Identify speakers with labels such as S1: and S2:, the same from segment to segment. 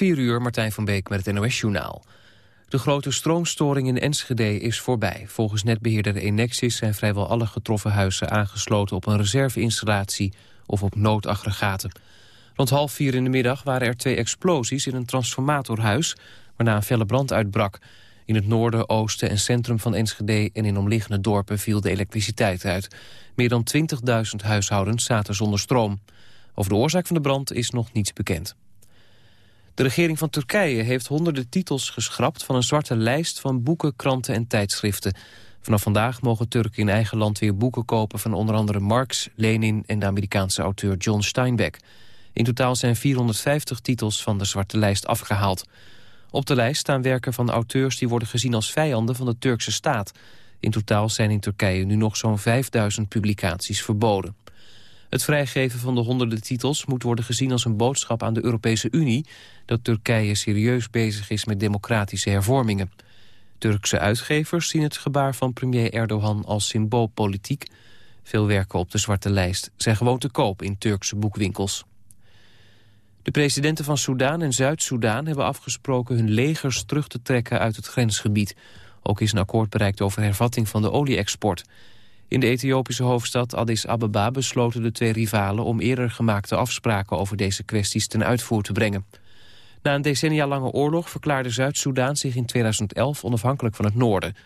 S1: 4 uur, Martijn van Beek met het NOS-journaal. De grote stroomstoring in Enschede is voorbij. Volgens netbeheerder Enexis zijn vrijwel alle getroffen huizen aangesloten op een reserveinstallatie of op noodaggregaten. Rond half vier in de middag waren er twee explosies in een transformatorhuis, waarna een felle brand uitbrak. In het noorden, oosten en centrum van Enschede en in omliggende dorpen viel de elektriciteit uit. Meer dan 20.000 huishoudens zaten zonder stroom. Over de oorzaak van de brand is nog niets bekend. De regering van Turkije heeft honderden titels geschrapt... van een zwarte lijst van boeken, kranten en tijdschriften. Vanaf vandaag mogen Turken in eigen land weer boeken kopen... van onder andere Marx, Lenin en de Amerikaanse auteur John Steinbeck. In totaal zijn 450 titels van de zwarte lijst afgehaald. Op de lijst staan werken van auteurs die worden gezien als vijanden van de Turkse staat. In totaal zijn in Turkije nu nog zo'n 5000 publicaties verboden. Het vrijgeven van de honderden titels moet worden gezien als een boodschap aan de Europese Unie dat Turkije serieus bezig is met democratische hervormingen. Turkse uitgevers zien het gebaar van premier Erdogan als symboolpolitiek. Veel werken op de zwarte lijst zijn gewoon te koop in Turkse boekwinkels. De presidenten van Soedan en Zuid-Soedan hebben afgesproken hun legers terug te trekken uit het grensgebied. Ook is een akkoord bereikt over hervatting van de olie-export. In de Ethiopische hoofdstad Addis Ababa besloten de twee rivalen om eerder gemaakte afspraken over deze kwesties ten uitvoer te brengen. Na een decennia lange oorlog verklaarde Zuid-Soedan zich in 2011 onafhankelijk van het noorden.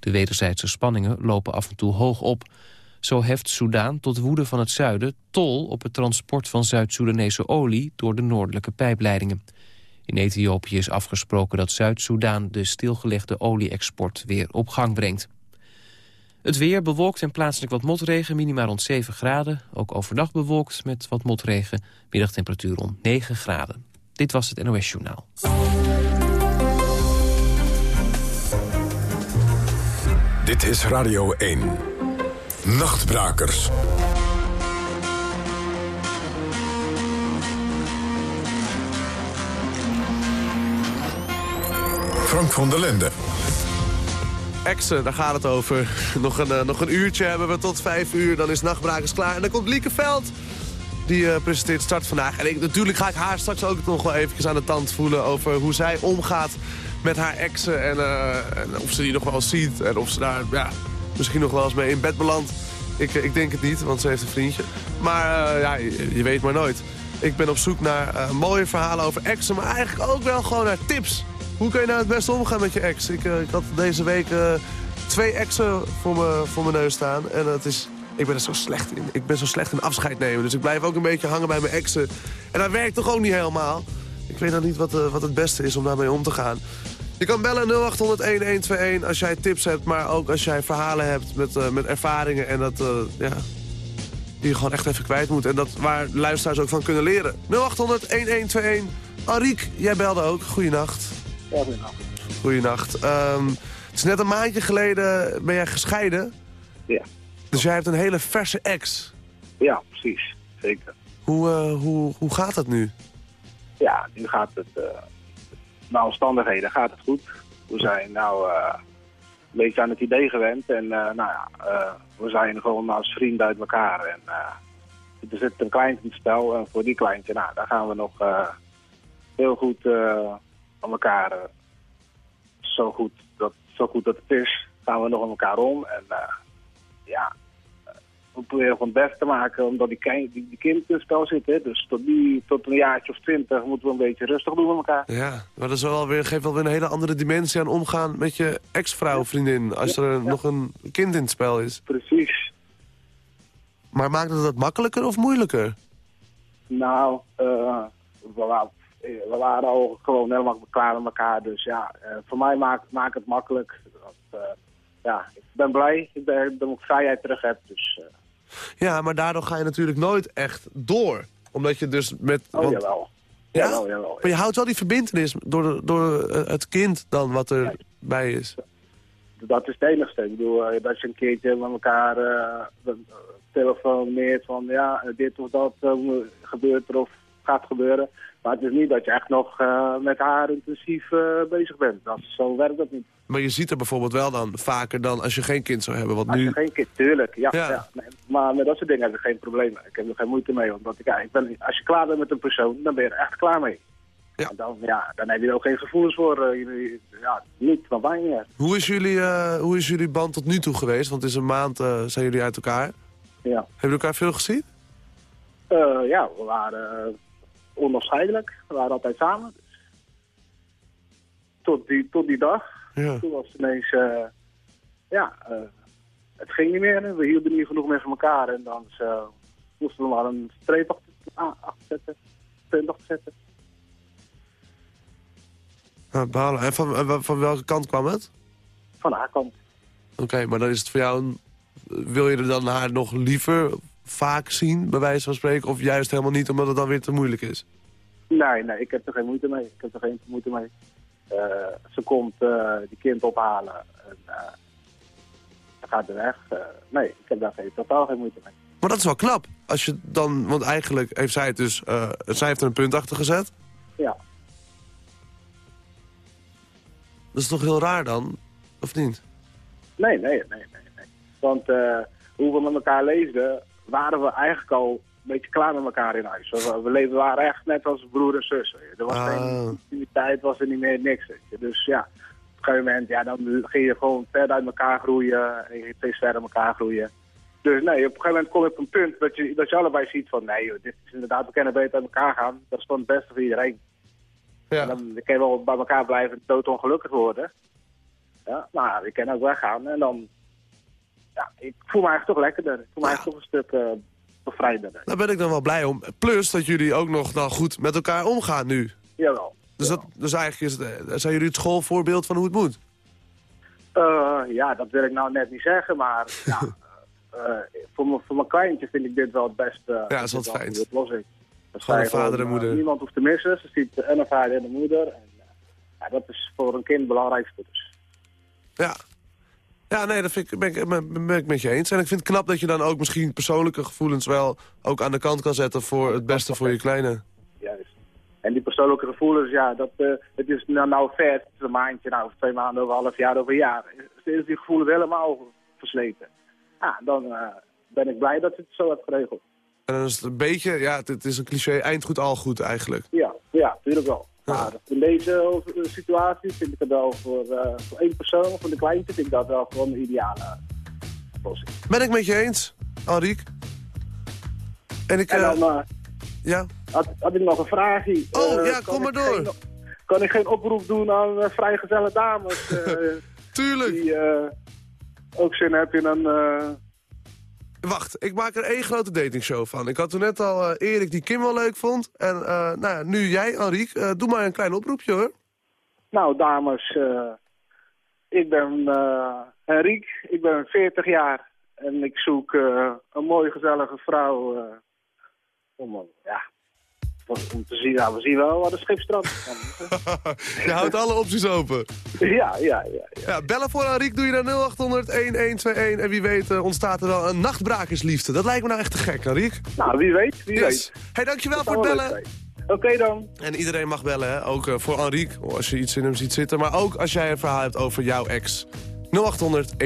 S1: De wederzijdse spanningen lopen af en toe hoog op. Zo heft Soedan tot woede van het zuiden tol op het transport van Zuid-Soedanese olie door de noordelijke pijpleidingen. In Ethiopië is afgesproken dat Zuid-Soedan de stilgelegde olie-export weer op gang brengt. Het weer bewolkt en plaatselijk wat motregen, minimaal rond 7 graden. Ook overdag bewolkt met wat motregen, middagtemperatuur rond 9 graden. Dit was het NOS Journaal.
S2: Dit is Radio 1. Nachtbrakers. Frank van der Lende.
S3: Exen, daar gaat het over. Nog een, uh, nog een uurtje hebben we tot vijf uur, dan is Nachtbrakers klaar. En dan komt Lieke Veld. Die uh, presenteert start vandaag. En ik, natuurlijk ga ik haar straks ook nog wel eventjes aan de tand voelen... over hoe zij omgaat met haar exen. En, uh, en of ze die nog wel ziet. En of ze daar ja, misschien nog wel eens mee in bed belandt. Ik, ik denk het niet, want ze heeft een vriendje. Maar ja, je, je, weet maar nooit. Ik ben op zoek naar mooie verhalen over exen. Maar eigenlijk ook wel gewoon naar tips hoe kun je nou het beste omgaan met je ex? Ik, uh, ik had deze week uh, twee exen voor, me, voor mijn neus staan. En het is, ik ben er zo slecht in. Ik ben zo slecht in afscheid nemen. Dus ik blijf ook een beetje hangen bij mijn exen. En dat werkt toch ook niet helemaal? Ik weet dan niet wat, uh, wat het beste is om daarmee om te gaan. Je kan bellen 0800-1121 als jij tips hebt. Maar ook als jij verhalen hebt met, met ervaringen. En dat, ja, die je gewoon echt even kwijt moet. En dat waar luisteraars ook van kunnen leren. 0800-1121. Ariek, jij belde ook. Goeienacht.
S4: Goedenacht.
S3: Goedenacht. Um, het is net een maandje geleden ben jij gescheiden.
S4: Ja.
S3: Dus jij hebt een hele verse ex.
S4: Ja, precies. Zeker.
S3: Hoe, uh, hoe, hoe gaat het nu?
S4: Ja, nu gaat het... Uh, naar omstandigheden gaat het goed. We zijn nou uh, een beetje aan het idee gewend. En nou ja, we zijn gewoon als vrienden uit elkaar. En er zit een kleintje in het spel. En voor die kleintje, nou, daar gaan we nog heel goed aan elkaar uh, zo, goed dat, zo goed dat het is, gaan we nog aan elkaar om. En uh, ja, we proberen gewoon het beste te maken, omdat die, kind, die, die kind in het spel zit. Hè. Dus tot, die, tot een jaartje of twintig moeten we een beetje rustig doen met elkaar.
S3: Ja, maar dat is wel weer, geeft wel weer een hele andere dimensie aan omgaan met je ex-vrouw, vriendin. Als er nog een kind in het spel is.
S4: Precies.
S3: Maar maakt het dat makkelijker of moeilijker?
S4: Nou, uh, eh, we waren al gewoon helemaal klaar met elkaar. Dus ja, uh, voor mij maakt maak het makkelijk. Uh, ja, ik ben blij ik ben, dat ik vrijheid terug heb. Dus,
S3: ja, maar daardoor ga je natuurlijk nooit echt door. Omdat je dus met...
S4: Oh,
S3: want...
S4: jawel.
S3: Ja?
S4: Jawel, jawel,
S3: Maar je houdt wel die verbindenis door, de, door het kind dan wat er bij is.
S4: Dat is het enigste. Ik bedoel, dat je een keertje met elkaar uh, telefoneert van ja, dit of dat gebeurt er of gaat gebeuren. Maar het is niet dat je echt nog uh, met haar intensief uh, bezig bent. Dat, zo werkt dat niet.
S3: Maar je ziet er bijvoorbeeld wel dan vaker dan als je geen kind zou hebben. Want
S4: als
S3: nu...
S4: je geen kind, tuurlijk. Ja, ja. ja. Nee, maar met dat soort dingen heb ik geen probleem. Ik heb er geen moeite mee. Omdat ik, ja, ik ben, als je klaar bent met een persoon, dan ben je er echt klaar mee.
S3: Ja.
S4: En dan, ja, dan heb je er ook geen gevoelens voor. eh, je- ja, niet, van mij niet.
S3: Hoe is, jullie, eh, hoe is jullie band tot nu toe geweest? Want het is een maand eh, zijn jullie uit elkaar.
S4: Ja,
S3: Hebben jullie elkaar veel gezien?
S4: Eh, ja we waren eh, onafscheidelijk. We waren altijd samen. Tot die, tot die dag.
S3: Ja.
S4: Toen was het ineens, eh, ja, eh, het ging niet meer. We hielden niet genoeg meer van elkaar. En dan eh, moesten we maar een streep achter, a- achter zetten. Punt achter zetten.
S3: Ah, balen. En van, en van welke kant kwam het?
S4: Van haar kant.
S3: Oké, maar dan is het voor jou... Een, wil je er dan haar nog liever vaak zien, bij wijze van spreken? Of juist helemaal niet, omdat het dan weer te moeilijk is?
S4: Nee, nee, ik heb er geen moeite mee. Ik heb er geen moeite mee. Eh, ze komt eh, die kind ophalen en ze gaat er weg. Nee, ik heb daar geen, totaal geen moeite mee.
S3: Maar dat is wel knap. Als je dan, want eigenlijk heeft zij het dus... zij heeft er een punt achter gezet.
S4: Ja,
S3: Dat is toch heel raar dan? Of niet?
S4: nee, nee, nee, nee. nee. Want hoe we met elkaar leefden, waren we eigenlijk al een beetje klaar met elkaar in huis. We, we leven, waren echt net als broer en zus. je. Er was
S3: Ah.
S4: geen intimiteit, was er niet meer niks. Je. Dus ja, op een gegeven moment, ja, dan ging je gewoon verder uit elkaar groeien. En je ging steeds verder uit elkaar groeien. Dus nee, op een gegeven moment kom je op een punt dat je, dat je allebei ziet van... nee, joh, dit is inderdaad, we kunnen beter uit elkaar gaan. Dat is gewoon het beste voor iedereen. En
S3: Ja.
S4: dan kan je wel bij elkaar blijven en doodongelukkig worden. Ja, ja, ik kan ook weggaan en dan... Ja, ik voel me eigenlijk toch lekkerder. Ik voel me eigenlijk toch een stuk eh bevrijdender.
S3: Daar ben ik dan wel blij om. Plus dat jullie ook nog dan goed met elkaar omgaan nu.
S4: Jawel.
S3: Dus, dat, dus eigenlijk is het, eh, zijn jullie het schoolvoorbeeld van hoe het moet.
S4: Eh, ja, dat wil ik nou net niet zeggen, maar ja, voor, mijn- voor mijn kleintje vind ik dit wel het beste.
S3: Ja, dat is wat fijn.
S4: oplossing. Dat
S3: Gewoon een vader en moeder.
S4: niemand hoeft te missen. Ze ziet en een vader en een moeder. En, ja, dat is voor een kind het belangrijkste. Dus.
S3: Ja. Ja, nee, dat vind ik, ben, ik, ben, ben ik met je eens. En ik vind het knap dat je dan ook misschien persoonlijke gevoelens wel ook aan de kant kan zetten voor het beste voor je kleine.
S4: Juist. En die persoonlijke gevoelens, ja, dat, eh, het is nou, nou ver, het is een maandje, nou, over twee maanden, over een half jaar, over een jaar. Is die gevoelens helemaal versleten. Ja, dan eh, ben ik blij dat je het zo hebt geregeld.
S3: En dan is het een beetje, ja, het, het is een cliché, eind goed, al goed eigenlijk.
S4: Ja, ja, natuurlijk wel. Maar in deze situatie vind ik het wel voor, eh, voor één persoon, voor de kleintje, vind ik dat wel gewoon een ideale oplossing.
S3: Ben ik met je eens, Henrique. En ik,
S4: En
S3: eh,
S4: dan eh,
S3: ja,
S4: had, had ik nog een vraagje.
S3: Oh, ja, kom maar door.
S4: geen- kan ik geen oproep doen aan vrijgezelle dames
S3: tuurlijk.
S4: die ook zin hebben in een...
S3: Wacht, ik maak er één grote datingshow van. Ik had toen net al eh, Erik die Kim wel leuk vond. En eh, nou ja, nu jij, Henrique, eh, doe maar een klein oproepje hoor.
S4: Nou, dames, ik ben Henrique, ik ben 40 jaar en ik zoek een mooie, gezellige vrouw om, ja, om te zien. Nou, we zien wel waar de is.
S3: Je houdt alle opties open.
S4: Ja, ja, ja. ja.
S3: ja bellen voor Henrique doe je naar 0800-1121. En wie weet uh, ontstaat er wel een nachtbrakersliefde. Dat lijkt me nou echt te gek, Henrique.
S4: Nou, wie weet, wie
S3: yes.
S4: weet.
S3: hey, dankjewel voor het bellen.
S4: Oké okay, dan.
S3: En iedereen mag bellen, hè? ook uh, voor Henrique, als je iets in hem ziet zitten. Maar ook als jij een verhaal hebt over jouw ex. 0800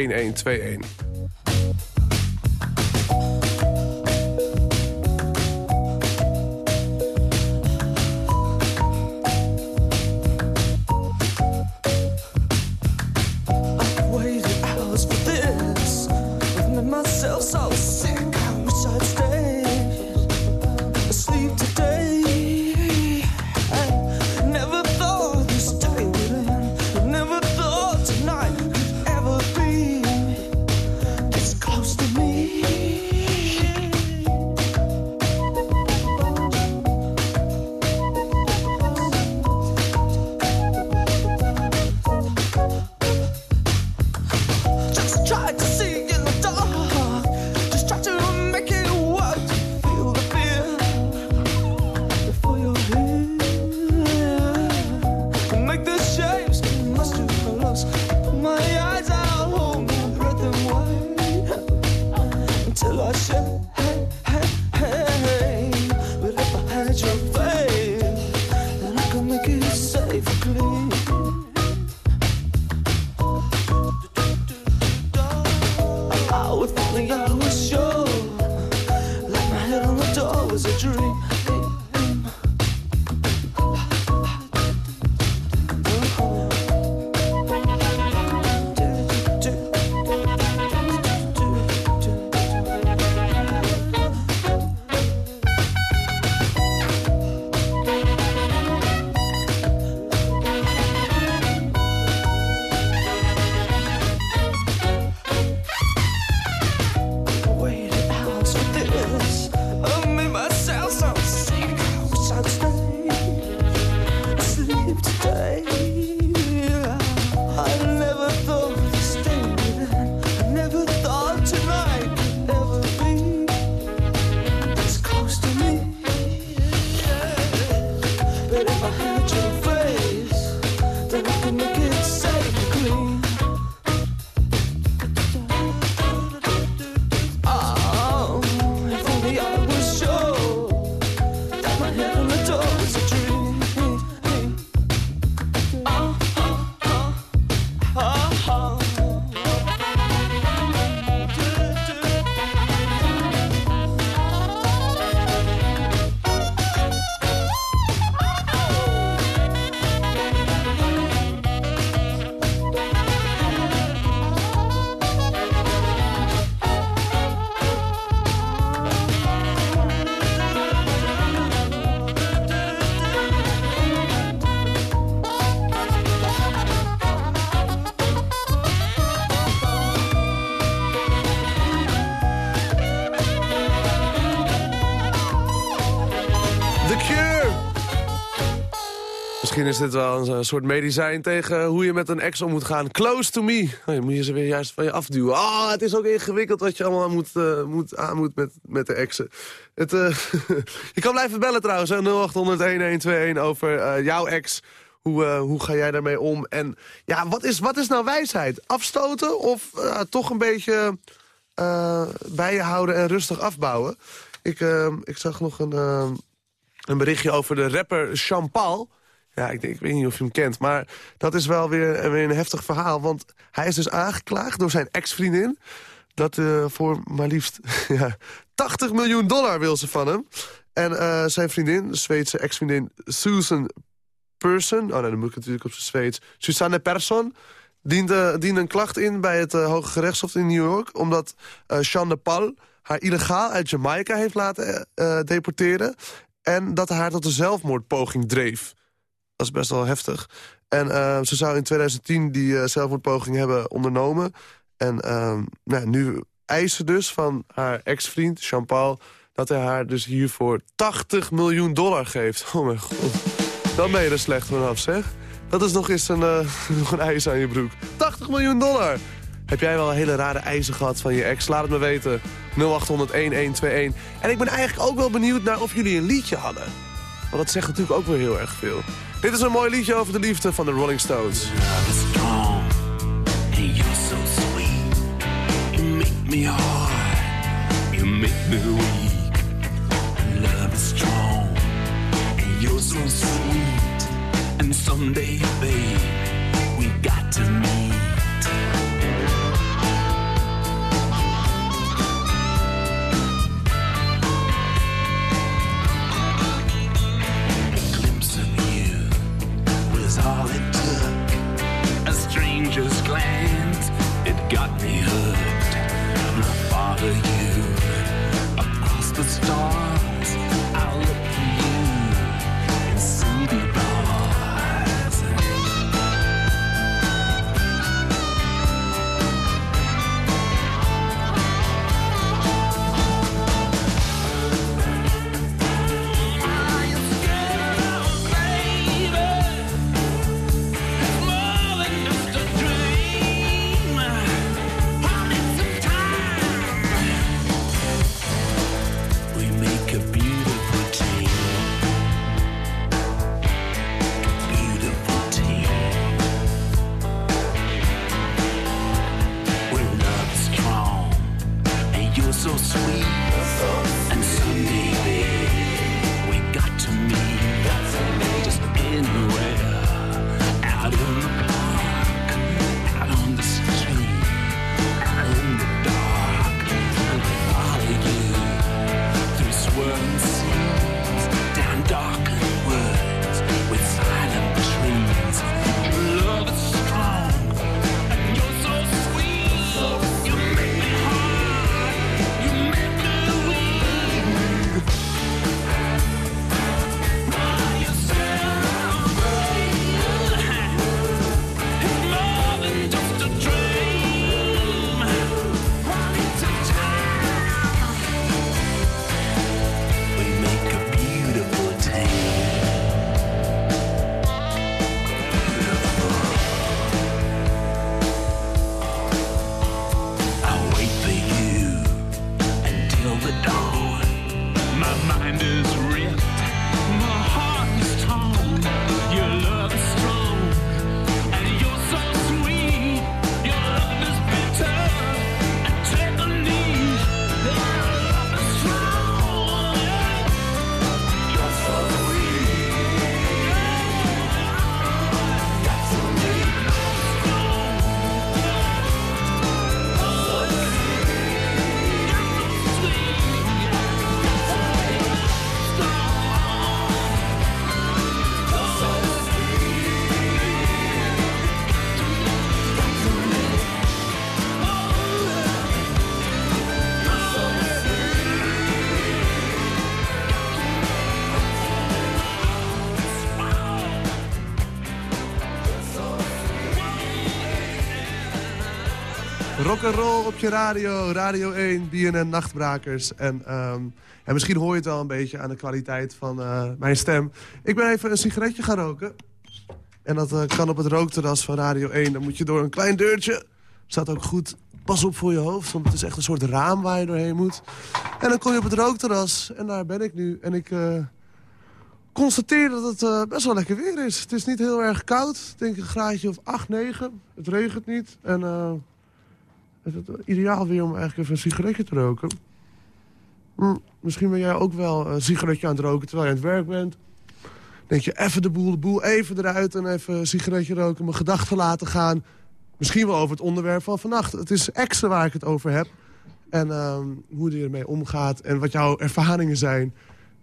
S3: Misschien is dit wel een soort medicijn tegen hoe je met een ex om moet gaan. Close to me. Oh, je moet je ze weer juist van je afduwen. Ah, het is ook ingewikkeld wat je allemaal moet, uh, moet, aan moet met, met de exen. Het, uh, je kan blijven bellen trouwens, 0800-1121 over jouw ex. Hoe, hoe ga jij daarmee om? En ja, wat is, wat is nou wijsheid? Afstoten of toch een beetje bij je houden en rustig afbouwen? Ik, ik zag nog een, een berichtje over de rapper Champal. Ja, ik, denk, ik weet niet of je hem kent. Maar dat is wel weer, weer een heftig verhaal. Want hij is dus aangeklaagd door zijn ex-vriendin. Dat uh, voor maar liefst ja, 80 miljoen dollar wil ze van hem. En uh, zijn vriendin, de Zweedse ex-vriendin Susan Person... oh nee, dan moet ik natuurlijk op zijn Zweeds... Susanne Persson diende, diende een klacht in bij het uh, Hoge Gerechtshof in New York... omdat uh, Sean de Paul haar illegaal uit Jamaica heeft laten deporteren... en dat haar tot een zelfmoordpoging dreef. Dat is best wel heftig. En uh, ze zou in 2010 die uh, zelfmoordpoging hebben ondernomen. En uh, nou, nu eisen dus van haar ex-vriend, Jean-Paul... dat hij haar dus hiervoor 80 miljoen dollar geeft. Oh mijn god. Dan ben je er slecht vanaf, zeg. Dat is nog eens een, ijs aan je broek. 80 miljoen dollar! Heb jij wel hele rare eisen gehad van je ex? Laat het me weten. 0800-1121. En ik ben eigenlijk ook wel benieuwd naar of jullie een liedje hadden. Want dat zegt natuurlijk ook weer heel erg veel. Dit is een mooi liedje over de liefde van de Rolling Stones. Strong, and you're so sweet. You make me Roll op je radio, Radio 1, BNN Nachtbrakers. En, ehm, en misschien hoor je het wel een beetje aan de kwaliteit van eh, mijn stem. Ik ben even een sigaretje gaan roken. En dat eh, kan op het rookterras van Radio 1. Dan moet je door een klein deurtje. Staat ook goed, pas op voor je hoofd. Want het is echt een soort raam waar je doorheen moet. En dan kom je op het rookterras. En daar ben ik nu. En ik uh, constateer dat het best wel lekker weer is. Het is niet heel erg koud. Ik denk een graadje of 8, 9. Het regent niet. En is het ideaal weer om eigenlijk even een sigaretje te roken. Hm, misschien ben jij ook wel een sigaretje aan het roken terwijl je aan het werk bent. denk je even de boel, de boel even eruit en even een sigaretje roken. Mijn gedachten laten gaan. Misschien wel over het onderwerp van vannacht. Het is extra waar ik het over heb. En uh, hoe je ermee omgaat en wat jouw ervaringen zijn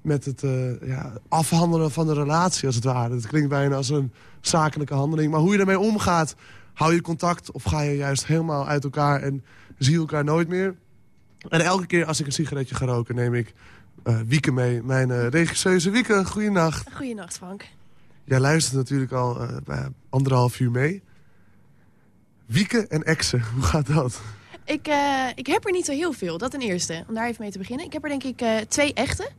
S3: met het uh, ja, afhandelen van de relatie als het ware. Het klinkt bijna als een zakelijke handeling. Maar hoe je ermee omgaat, hou je contact of ga je juist helemaal uit elkaar en zie je elkaar nooit meer. En elke keer als ik een sigaretje ga roken, neem ik uh, Wieke mee. Mijn uh, regisseuse Wieke, goeienacht.
S5: Goeienacht, Frank.
S3: Jij luistert natuurlijk al uh, anderhalf uur mee. Wieke en exen, hoe gaat dat?
S5: Ik, ik heb er niet zo heel veel, dat ten eerste. Om daar even mee te beginnen. Ik heb er denk ik twee echte.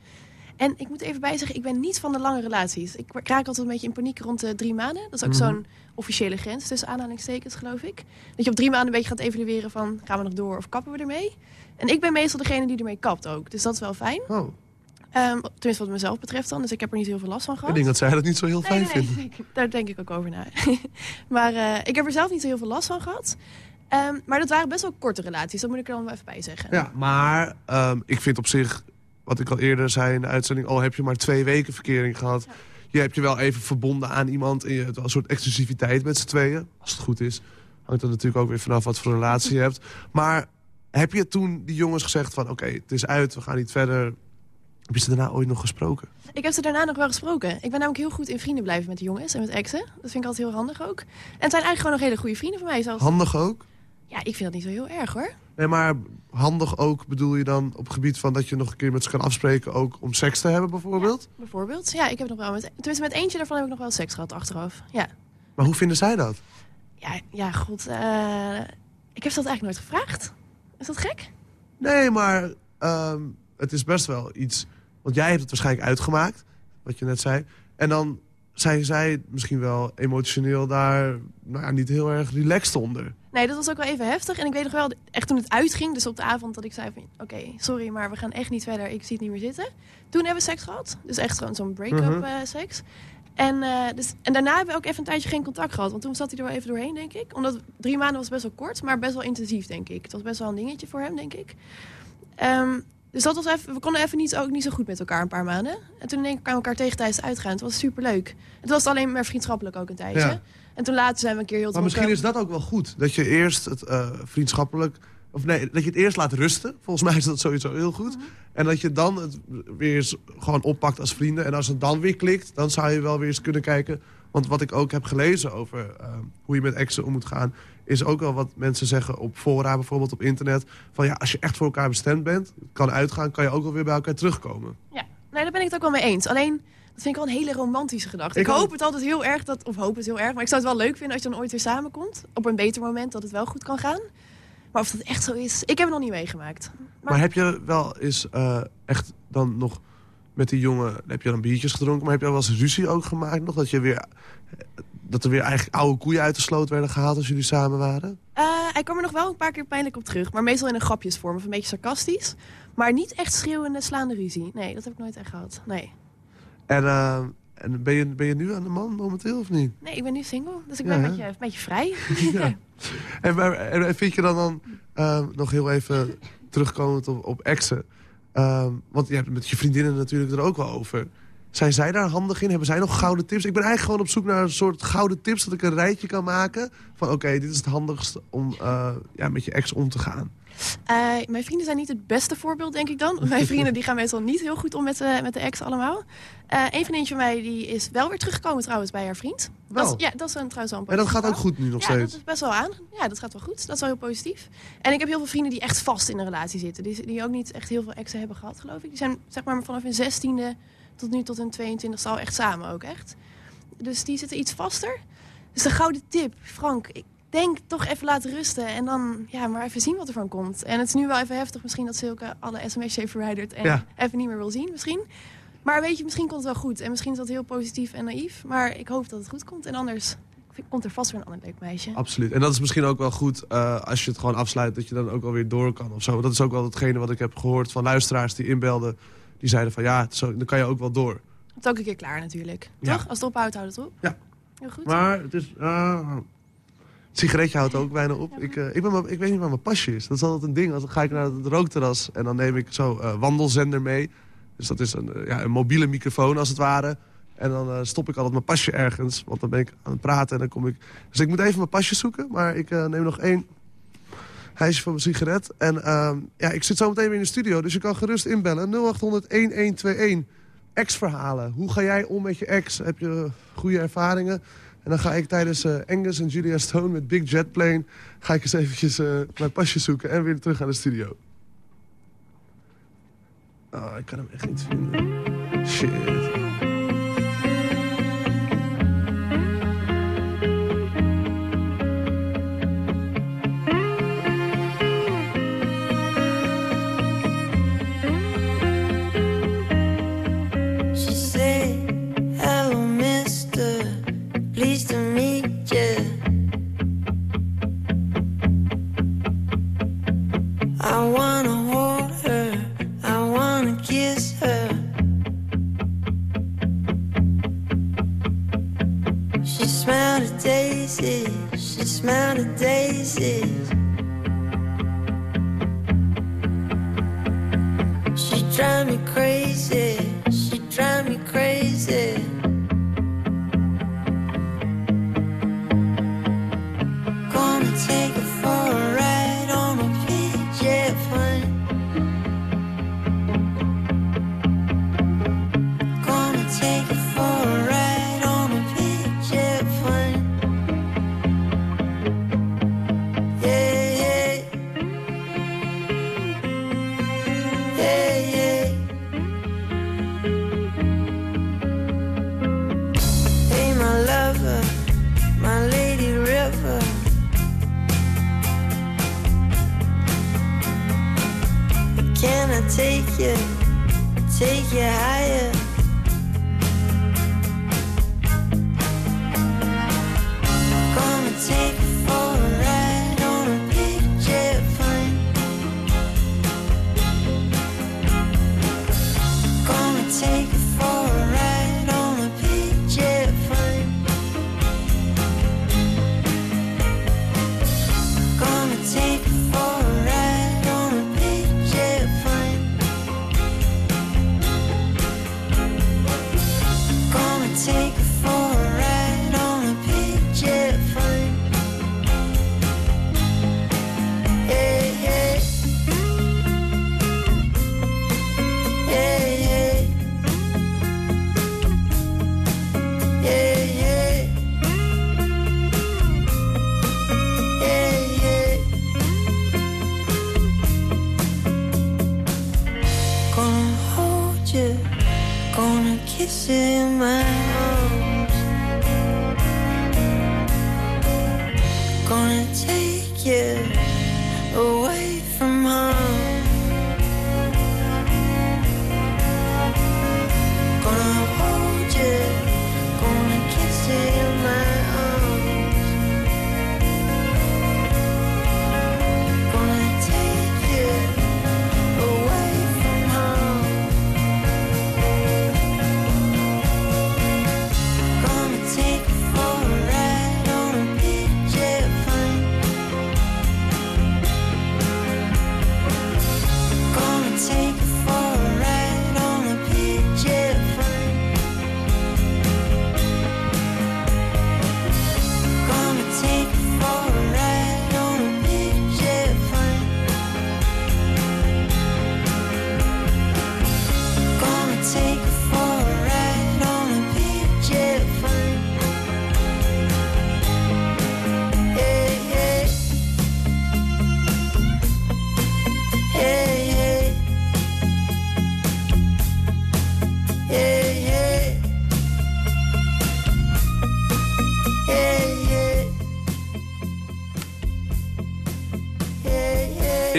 S5: En ik moet even bij zeggen, ik ben niet van de lange relaties. Ik raak altijd een beetje in paniek rond de drie maanden. Dat is ook mm -hmm. zo'n officiële grens tussen aanhalingstekens, geloof ik. Dat je op drie maanden een beetje gaat evalueren van... gaan we nog door of kappen we ermee? En ik ben meestal degene die ermee kapt ook. Dus dat is wel fijn.
S3: Oh.
S5: Um, tenminste wat mezelf betreft dan. Dus ik heb er niet heel veel last van gehad.
S3: Ik denk dat zij dat niet zo heel fijn
S5: nee, nee,
S3: vinden.
S5: Daar denk ik ook over na. maar uh, ik heb er zelf niet zo heel veel last van gehad. Um, maar dat waren best wel korte relaties. Dat moet ik er dan wel even bij zeggen.
S3: Ja, maar um, ik vind op zich... wat ik al eerder zei in de uitzending... al heb je maar twee weken verkering gehad... Ja. Je hebt je wel even verbonden aan iemand... en je hebt wel een soort exclusiviteit met z'n tweeën. Als het goed is. Hangt er natuurlijk ook weer vanaf wat voor relatie je hebt. Maar heb je toen die jongens gezegd van... oké, okay, het is uit, we gaan niet verder... Heb je ze daarna ooit nog gesproken?
S5: Ik heb ze daarna nog wel gesproken. Ik ben namelijk heel goed in vrienden blijven met de jongens en met exen. Dat vind ik altijd heel handig ook. En het zijn eigenlijk gewoon nog hele goede vrienden van mij. Zoals...
S3: Handig ook?
S5: Ja, ik vind dat niet zo heel erg hoor.
S3: Nee, maar handig ook bedoel je dan op het gebied van dat je nog een keer met ze kan afspreken... ook om seks te hebben bijvoorbeeld?
S5: Ja, bijvoorbeeld. Ja, ik heb nog wel met... Tenminste, met eentje daarvan heb ik nog wel seks gehad achteraf. Ja.
S3: Maar hoe vinden zij dat?
S5: Ja, ja god. Uh, ik heb dat eigenlijk nooit gevraagd. Is dat gek?
S3: Nee, maar um, het is best wel iets... Want jij hebt het waarschijnlijk uitgemaakt, wat je net zei. En dan zijn zij misschien wel emotioneel daar nou ja, niet heel erg relaxed onder.
S5: Nee, dat was ook wel even heftig. En ik weet nog wel, echt toen het uitging, dus op de avond dat ik zei van... oké, okay, sorry, maar we gaan echt niet verder, ik zie het niet meer zitten. Toen hebben we seks gehad. Dus echt gewoon zo'n break-up -huh. uh, seks. En, uh, dus, en daarna hebben we ook even een tijdje geen contact gehad. Want toen zat hij er wel even doorheen, denk ik. Omdat drie maanden was best wel kort, maar best wel intensief, denk ik. Het was best wel een dingetje voor hem, denk ik. Um, dus dat was even, we konden even niet, ook niet zo goed met elkaar een paar maanden. En toen denk ik, kwamen we elkaar tegen tijdens het uitgaan. Het was superleuk. Het was alleen maar vriendschappelijk ook een tijdje. Ja. En toen later zijn we een keer heel
S3: Maar misschien is dat ook wel goed. Dat je eerst het uh, vriendschappelijk... Of nee, dat je het eerst laat rusten. Volgens mij is dat sowieso heel goed. Mm -hmm. En dat je dan het weer eens gewoon oppakt als vrienden. En als het dan weer klikt, dan zou je wel weer eens kunnen kijken... Want wat ik ook heb gelezen over uh, hoe je met exen om moet gaan... is ook wel wat mensen zeggen op fora, bijvoorbeeld op internet... van ja, als je echt voor elkaar bestemd bent, kan uitgaan... kan je ook wel weer bij elkaar terugkomen.
S5: Ja, nee, daar ben ik het ook wel mee eens. Alleen, dat vind ik wel een hele romantische gedachte. Ik, ik hoop het altijd heel erg, dat, of hoop het heel erg... maar ik zou het wel leuk vinden als je dan ooit weer samenkomt. Op een beter moment, dat het wel goed kan gaan. Maar of dat echt zo is, ik heb het nog niet meegemaakt.
S3: Maar, maar heb je wel eens uh, echt dan nog met die jongen... heb je dan biertjes gedronken, maar heb je wel eens ruzie ook gemaakt nog? Dat je weer dat er weer eigenlijk oude koeien uit de sloot werden gehaald als jullie samen waren?
S5: Uh, hij kwam er nog wel een paar keer pijnlijk op terug. Maar meestal in een grapjesvorm of een beetje sarcastisch. Maar niet echt schreeuwende, slaande ruzie. Nee, dat heb ik nooit echt gehad. Nee.
S3: En, uh, en ben, je, ben je nu aan de man momenteel of niet?
S5: Nee, ik ben nu single. Dus ik ben ja, een, beetje, een beetje vrij.
S3: ja. en, vind je dan, dan uh, nog heel even terugkomend op, op exen... want je hebt het met je vriendinnen natuurlijk er ook wel over... Zijn zij daar handig in? Hebben zij nog gouden tips? Ik ben eigenlijk gewoon op zoek naar een soort gouden tips... dat ik een rijtje kan maken van oké, okay, dit is het handigst om uh, ja, met je ex om te gaan.
S5: Uh, mijn vrienden zijn niet het beste voorbeeld, denk ik dan. Mijn vrienden die gaan meestal niet heel goed om met, uh, met de ex allemaal. Uh, een vriendin van mij die is wel weer teruggekomen trouwens bij haar vriend. Dat is, ja, dat is een, trouwens wel een
S3: En dat gaat ook goed nu nog
S5: ja,
S3: steeds?
S5: dat is best wel aan. Ja, dat gaat wel goed. Dat is wel heel positief. En ik heb heel veel vrienden die echt vast in een relatie zitten. Die, die ook niet echt heel veel exen hebben gehad, geloof ik. Die zijn zeg maar vanaf hun zestiende tot nu tot hun 22 al echt samen ook echt. Dus die zitten iets vaster. Dus de gouden tip, Frank. Ik, denk toch even laten rusten. En dan ja, maar even zien wat er van komt. En het is nu wel even heftig misschien dat Silke alle sms'jes heeft verwijderd. En
S6: Ja.
S5: even niet meer wil zien misschien. Maar weet je, misschien komt het wel goed. En misschien is dat heel positief en naïef. Maar ik hoop dat het goed komt. En anders komt er vast weer een ander leuk meisje.
S6: Absoluut. En dat is misschien ook wel goed eh, als je het gewoon afsluit... dat je dan ook wel weer door kan of zo. Dat is ook wel hetgene wat ik heb gehoord van luisteraars die inbelden. Die zeiden van ja, zo, dan kan je ook wel door.
S5: Het is ook een keer klaar natuurlijk.
S6: Ja.
S5: Toch? Als het ophoudt, houdt het op.
S6: Ja.
S5: Heel goed.
S6: Maar het is... het sigaretje houdt ook bijna op. Ik, eh, ik, ben ik weet niet waar mijn pasje is. Dat is altijd een ding. Dan ga ik naar het rookterras en dan neem ik zo eh, wandelzender mee. Dus dat is een, eh, ja, een mobiele microfoon als het ware. En dan stop ik altijd mijn pasje ergens. Want dan ben ik aan het praten en dan kom ik... Dus ik moet even mijn pasje zoeken. Maar ik neem nog één hijsje van mijn sigaret. En ehm, ja, ik zit zo meteen weer in de studio. Dus je kan gerust inbellen. 0800-1121. Ex-verhalen. Hoe ga jij om met je ex? Heb je goede ervaringen? En dan ga ik tijdens eh, Angus en Julia Stone met Big Jet Plane... ga ik eens eventjes eh, mijn pasje zoeken en weer terug naar de studio. Oh, ik kan hem echt niet vinden. Shit.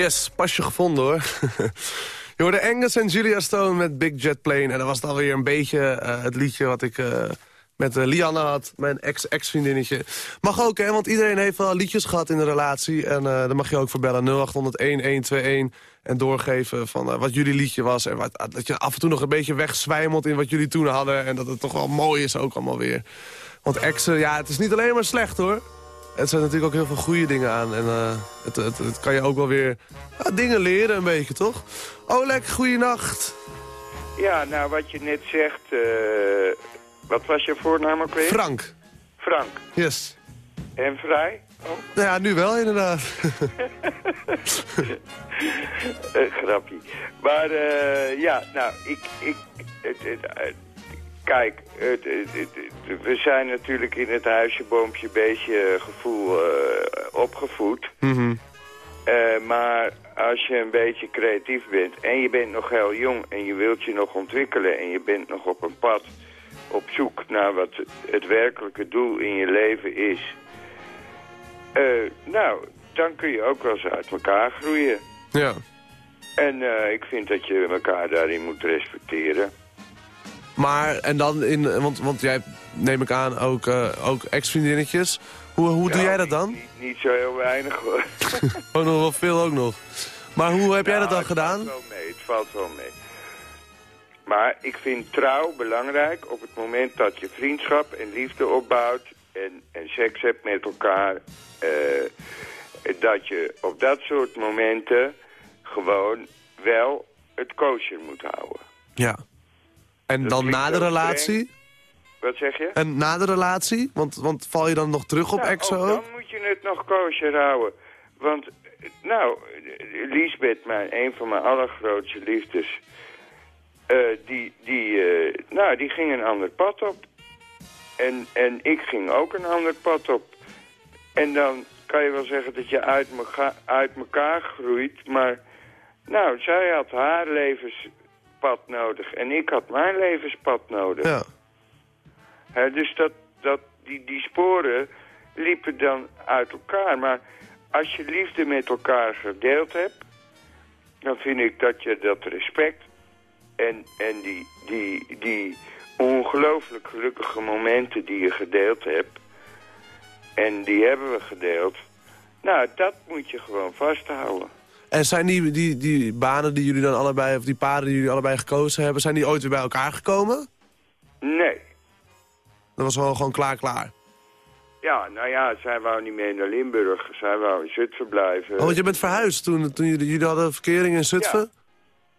S3: Yes, pasje gevonden hoor. Je hoorde Angus en Julia Stone met Big Jet Plane. En dat was dan weer een beetje eh, het liedje wat ik uh, met uh, Lianne had. Mijn ex-ex-vriendinnetje. Mag ook hè, want iedereen heeft wel liedjes gehad in de relatie. En daar mag je ook voor bellen. 0800-1121. En doorgeven van wat jullie liedje was. En wat, dat je af en toe nog een beetje wegzwijmelt in wat jullie toen hadden. En dat het toch wel mooi is ook allemaal weer. Want exen, ja, het is niet alleen maar slecht hoor. Er zijn natuurlijk ook heel veel goede dingen aan. En uh, het, het, het, kan je ook wel weer ja, dingen leren een beetje, toch? Oleg, goeienacht.
S7: Ja, nou wat je net zegt... Uh, wat was je voornaam ook weer?
S3: Frank.
S7: Frank.
S3: Yes.
S7: En vrij? Oh.
S3: Nou ja, nu wel inderdaad.
S7: uh, grapje. Maar uh, ja, nou, ik... ik het, het, Kijk, het, we zijn natuurlijk in het huisje, boompje, beestje gevoel uh, opgevoed.
S3: Mm
S7: uh, maar als je een beetje creatief bent en je bent nog heel jong en je wilt je nog ontwikkelen en je bent nog op een pad op zoek naar wat het werkelijke doel in je leven is. Uh, nou, dan kun je ook wel eens uit elkaar groeien.
S3: Ja.
S7: En ik vind dat je elkaar daarin moet respecteren.
S3: Maar, en dan in, want, want jij neem ik aan ook, uh, ook ex-vriendinnetjes. Hoe, hoe doe jij dat dan?
S7: Niet, niet, zo heel weinig hoor.
S3: oh, nog wel veel ook nog. Maar hoe heb jij dat dan
S7: het
S3: gedaan?
S7: Valt wel mee, het valt wel mee. Maar ik vind trouw belangrijk op het moment dat je vriendschap en liefde opbouwt en, en seks hebt met elkaar. Uh, dat je op dat soort momenten gewoon wel het koosje moet houden.
S3: Ja. En
S7: Dat
S3: dan na de relatie?
S7: Wat zeg je?
S3: En na de relatie? Want, want val je dan nog terug op
S7: Nou,
S3: exo?
S7: dan moet je het nog koosje houden. Want, nou, Liesbeth, mijn, een van mijn allergrootste liefdes... eh, die, die, eh, nou, die ging een ander pad op. En, en ik ging ook een ander pad op. En dan kan je wel zeggen dat je uit, uit elkaar groeit. Maar, nou, zij had haar levenspad nodig. En ik had mijn levenspad nodig.
S3: Ja.
S7: Dus dat, dat, die, die sporen liepen dan uit elkaar. Maar als je liefde met elkaar gedeeld hebt... dan vind ik dat je dat respect en, en die, die, die ongelooflijk gelukkige momenten die je gedeeld hebt... en die hebben we gedeeld... nou, dat moet je gewoon vasthouden.
S3: En zijn die, die, die banen die jullie dan allebei, of die paden die jullie allebei gekozen hebben... zijn die ooit weer bij elkaar gekomen?
S7: Nee.
S3: Dat was wel gewoon klaar, klaar.
S7: Ja, nou ja, zij wou niet meer naar Limburg. Zij wou in Zutphen blijven.
S3: Oh, want je bent verhuisd toen, toen jullie, jullie hadden verkering in Zutphen?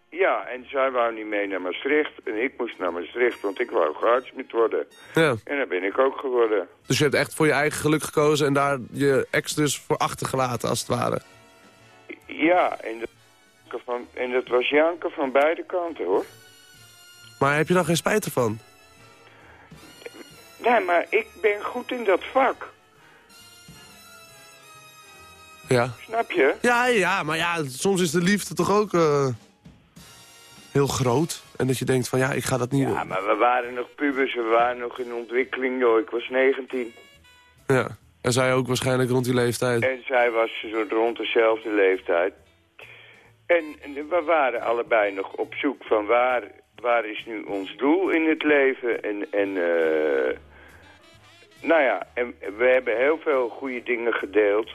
S7: Ja, en zij wou niet mee naar Maastricht. En ik moest naar Maastricht, want ik wou geartsmid worden.
S3: Ja.
S7: En dat ben ik ook geworden.
S3: Dus je hebt echt voor je eigen geluk gekozen en daar je ex dus voor achtergelaten, als het ware.
S7: Ja, en dat, van, en dat was janken van beide kanten, hoor.
S3: Maar heb je dan geen spijt ervan?
S7: Nee, maar ik ben goed in dat vak.
S3: Ja.
S7: Snap je?
S3: Ja, ja, maar ja, soms is de liefde toch ook eh, heel groot. En dat je denkt van ja, ik ga dat niet...
S7: Ja, maar we waren nog pubers, we waren nog in ontwikkeling, joh. Ik was 19.
S3: Ja. En zij ook waarschijnlijk rond die leeftijd.
S7: En zij was zo rond dezelfde leeftijd. En, we waren allebei nog op zoek van waar, waar is nu ons doel in het leven. En, en eh, nou ja, en we hebben heel veel goede dingen gedeeld.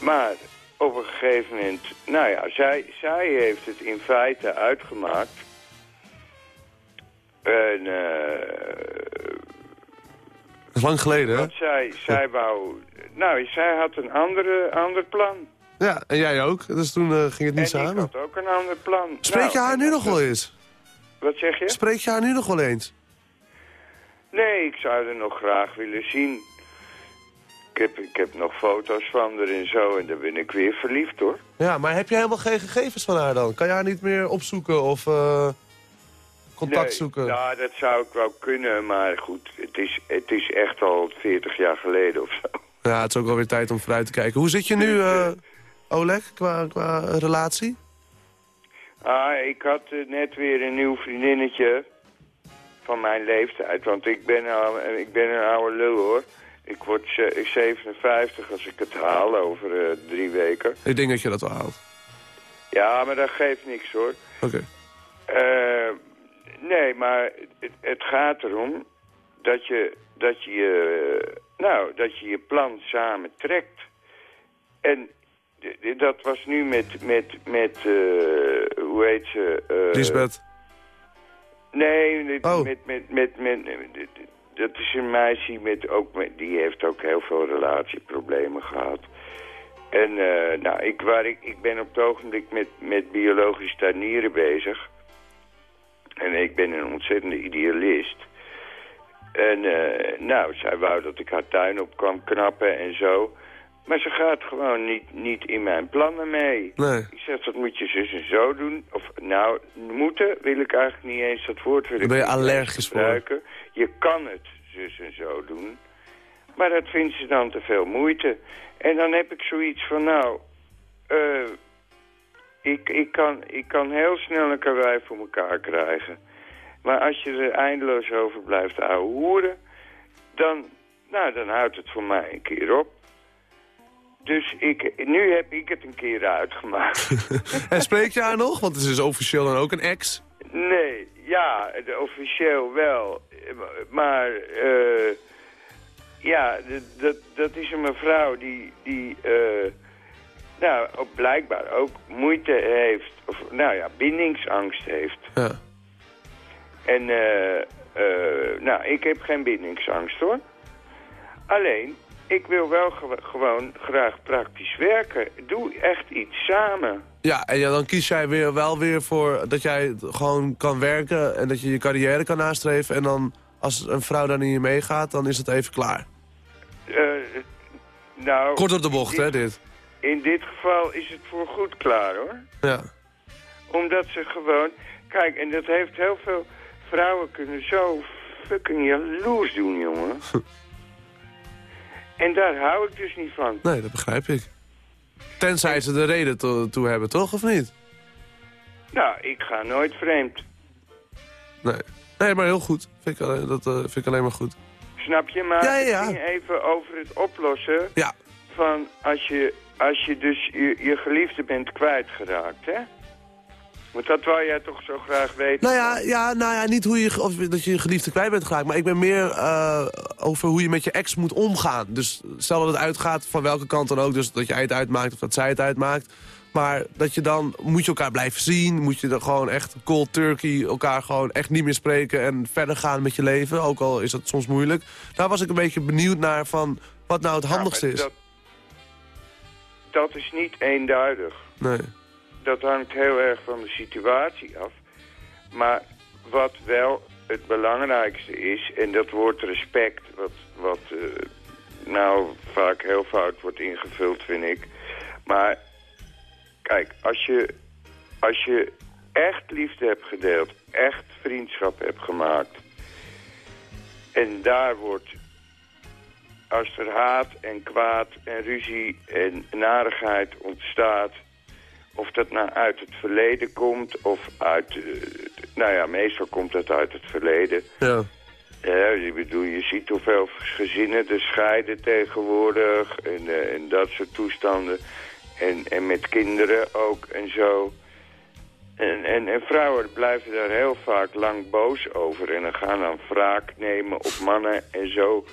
S7: Maar op een gegeven moment, nou ja, zij, zij heeft het in feite uitgemaakt. En eh,
S3: is lang geleden, hè?
S7: want zij, zij wou, nou, zij had een andere, ander plan.
S3: Ja, en jij ook. Dus toen eh, ging het niet
S7: en ik
S3: samen.
S7: had ook een ander plan.
S3: Spreek
S7: Nou,
S3: je haar
S7: en
S3: nu nog wel eens?
S7: Wat zeg je?
S3: Spreek je haar nu nog wel eens?
S7: Nee, ik zou er nog graag willen zien. Ik heb, ik heb nog foto's van haar en zo en dan ben ik weer verliefd hoor.
S3: Ja, maar heb je helemaal geen gegevens van haar dan? Kan je haar niet meer opzoeken of eh, contact
S7: Nee,
S3: zoeken?
S7: Ja, dat zou ik wel kunnen, maar goed, het is, het is echt al 40 jaar geleden of zo.
S3: Ja, het is ook wel weer tijd om vooruit te kijken. Hoe zit je nu, eh, Oleg, qua, qua relatie?
S7: Ah, ik had eh, net weer een nieuw vriendinnetje van mijn leeftijd, want ik ben, al, ik ben een oude lul hoor. Ik word ze- 57 als ik het haal over eh, drie weken.
S3: Ik denk dat je dat wel haalt.
S7: Ja, maar dat geeft niks hoor.
S3: Oké.
S7: Eh, nee, maar het, het gaat erom dat je, dat je, nou, dat je je plan samen trekt. En dat was nu met, met, met eh, hoe heet ze? eh,
S3: Lisbeth.
S7: Nee, met,
S3: Oh.
S7: met, met, met, met, met- dat is een meisje met ook met, die heeft ook heel veel relatieproblemen gehad. En eh, nou, ik, waar ik, ik ben op het ogenblik met, met biologisch tuinieren bezig. En ik ben een ontzettende idealist. En eh, nou, zij wou dat ik haar tuin op kwam knappen en zo. Maar ze gaat gewoon niet, niet in mijn plannen mee.
S3: Nee.
S7: Ik zeg, dat moet je zus en zo doen. Of nou, moeten wil ik eigenlijk niet eens dat woord wil ik
S3: Daar ben je allergisch voor.
S7: Je kan het zus en zo doen. Maar dat vindt ze dan te veel moeite. En dan heb ik zoiets van, nou... eh, ik, ik, kan, ik kan heel snel een karwei voor elkaar krijgen. Maar als je er eindeloos over blijft ouwehoeren... dan, nou, dan houdt het voor mij een keer op. Dus ik, nu heb ik het een keer uitgemaakt.
S3: En spreek je haar nog? Want het is dus officieel dan ook een ex.
S7: Nee, ja, officieel wel. Maar, eh, ja, dat, dat is een mevrouw die, die eh, nou, ook blijkbaar ook moeite heeft, of nou ja, bindingsangst heeft.
S3: Ja.
S7: En, eh, eh, nou, ik heb geen bindingsangst hoor. Alleen, ik wil wel gew- gewoon graag praktisch werken. Doe echt iets samen.
S3: Ja, en ja, dan kies jij weer wel weer voor dat jij gewoon kan werken... en dat je je carrière kan nastreven. En dan, als een vrouw daar niet in meegaat, dan is het even klaar.
S7: Eh, nou,
S3: Kort op de bocht, hè,
S7: dit. In dit geval is het voor goed klaar, hoor.
S3: Ja.
S7: Omdat ze gewoon... Kijk, en dat heeft heel veel vrouwen kunnen zo fucking jaloers doen, jongen. en daar hou ik dus niet van.
S3: Nee, dat begrijp ik. Tenzij ze de reden to- toe hebben, toch? Of niet?
S7: Nou, ik ga nooit vreemd.
S3: Nee. Nee, maar heel goed. Vind ik, alleen- dat eh, vind ik alleen maar goed.
S7: Snap je? Maar
S3: Ja,
S7: even over het oplossen
S3: Ja.
S7: van als je, als je dus je, je geliefde bent kwijtgeraakt, hè? Want dat wou jij toch zo graag weten?
S3: Nou ja, ja, nou ja niet hoe je, of dat je je geliefde kwijt bent geraakt. Maar ik ben meer eh, over hoe je met je ex moet omgaan. Dus stel dat het uitgaat van welke kant dan ook. Dus dat jij het uitmaakt of dat zij het uitmaakt. Maar dat je dan, moet je elkaar blijven zien. Moet je dan gewoon echt cold turkey elkaar gewoon echt niet meer spreken. En verder gaan met je leven. Ook al is dat soms moeilijk. Daar was ik een beetje benieuwd naar van wat nou het handigste is.
S7: Dat, dat is niet eenduidig.
S3: Nee.
S7: dat hangt heel erg van de situatie af. Maar wat wel het belangrijkste is, en dat woord respect, wat, wat eh, nou vaak heel fout wordt ingevuld, vind ik. Maar kijk, als je, als je echt liefde hebt gedeeld, echt vriendschap hebt gemaakt, en daar wordt als er haat en kwaad en ruzie en narigheid ontstaat... of dat nou uit het verleden komt of uit... eh, nou ja, meestal komt dat uit het verleden.
S3: Ja.
S7: Ja, ik bedoel, je ziet hoeveel gezinnen er scheiden tegenwoordig... en, eh, en dat soort toestanden. En, en met kinderen ook en zo. En, en, en vrouwen blijven daar heel vaak lang boos over... en dan gaan dan wraak nemen op mannen en zo...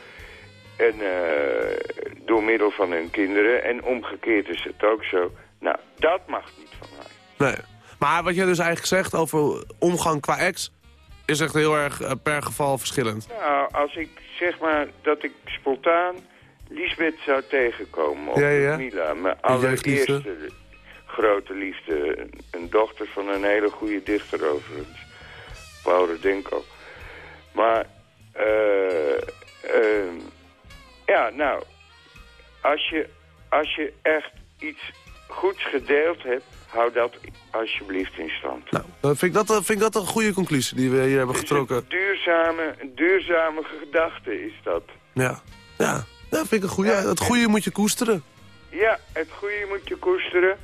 S7: En eh, door middel van hun kinderen. En omgekeerd is het ook zo. Nou, dat mag niet van mij.
S3: Nee. Maar wat jij dus eigenlijk zegt over omgang qua ex... is echt heel erg eh, per geval verschillend.
S7: Nou, als ik zeg maar dat ik spontaan Lisbeth zou tegenkomen. Of
S3: Ja, ja.
S7: Mila, mijn
S3: Je
S7: allereerste grote liefde. Een- Een dochter van een hele goede dichter overigens. Paul Denko. Maar, eh... ehm, ja, nou, als je, als je echt iets goeds gedeeld hebt, hou dat alsjeblieft in stand.
S3: Nou, dan vind ik, dat, eh, vind ik dat een goede conclusie die we hier hebben
S7: is
S3: getrokken.
S7: Een duurzame, een duurzame gedachte is dat.
S3: Ja. Ja, ja vind ik een goede.
S7: Ja.
S3: Het goede moet je koesteren.
S7: Ja, het goede moet je koesteren.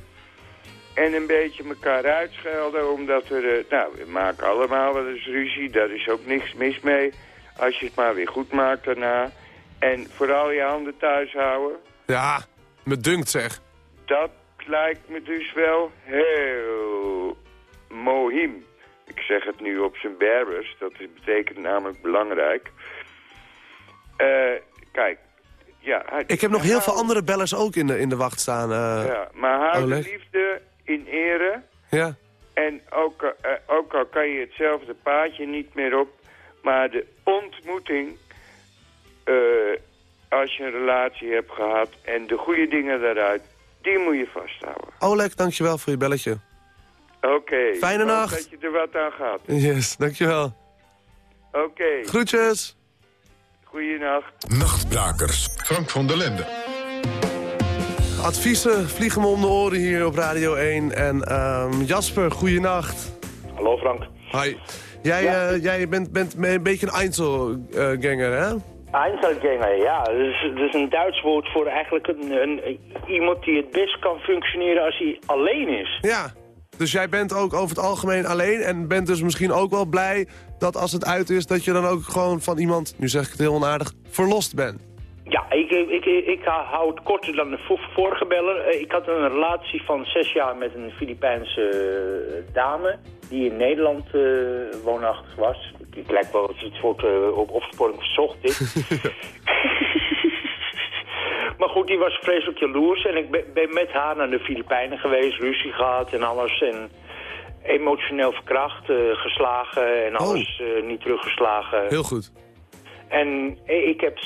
S7: En een beetje elkaar uitschelden, omdat er... eh, nou, we maken allemaal wel eens ruzie. Daar is ook niks mis mee. Als je het maar weer goed maakt daarna. En vooral je handen thuis houden.
S3: Ja, me dunkt zeg.
S7: Dat lijkt me dus wel heel mohim. Ik zeg het nu op zijn Berbers, dat betekent namelijk belangrijk. Eh, kijk, ja...
S3: Ik heb nog heel veel andere bellers ook in de, in de wacht staan. eh.
S7: Ja, maar hou
S3: Oleg.
S7: de liefde in ere.
S3: ja.
S7: En ook, eh, ook al kan je hetzelfde paadje niet meer op... maar de ontmoeting... eh, als je een relatie hebt gehad en de goede dingen daaruit... die moet je vasthouden.
S3: Oleg, dankjewel voor je belletje.
S7: Oké.
S3: Fijne
S7: ik hoop
S3: nacht.
S7: dat je er wat aan gaat.
S3: Yes, dankjewel.
S7: Oké.
S3: Groetjes.
S7: Goeienacht.
S2: Nachtbrakers. Frank van der Lende.
S3: Adviezen vliegen me om de oren hier op Radio 1. En ehm, Jasper, goeienacht.
S8: Hallo Frank.
S3: Hi. Jij, eh, jij bent, bent een beetje een Einzelganger, hè?
S8: Einzelganger, ja. Dat is, is een Duits woord voor eigenlijk een, een, iemand die het best kan functioneren als hij alleen is.
S3: Ja. Dus jij bent ook over het algemeen alleen en bent dus misschien ook wel blij dat als het uit is... dat je dan ook gewoon van iemand, nu zeg ik het heel onaardig, verlost bent.
S8: Ja, ik, ik, ik, ik hou het korter dan de vo- vorige beller. Eh, Ik had een relatie van zes jaar met een Filipijnse eh, dame... die in Nederland eh, woonachtig was. Ik lijkt wel eens iets wordt eh, op opsporing verzocht dit. maar goed, die was vreselijk jaloers. En ik ben, ben met haar naar de Filipijnen geweest, ruzie gehad en alles. En emotioneel verkracht, eh, geslagen en alles eh, niet teruggeslagen.
S3: Heel goed.
S8: En ik heb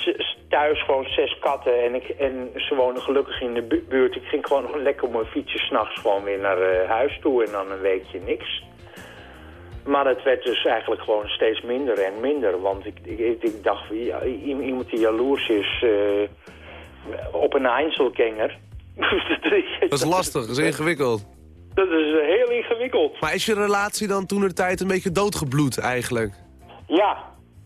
S8: thuis gewoon zes katten en, ik, en ze wonen gelukkig in de bu- buurt. Ik ging gewoon nog lekker op mijn fietsje s'nachts gewoon weer naar eh, huis toe en dan een weekje niks. Maar het werd dus eigenlijk gewoon steeds minder en minder. Want ik, ik, ik, dacht, ja, iemand die jaloers is eh, op een Einzelganger...
S3: Dat is lastig, dat is ingewikkeld.
S8: Dat is eh, heel ingewikkeld.
S3: Maar is je relatie dan toen de tijd een beetje doodgebloed eigenlijk?
S8: Ja,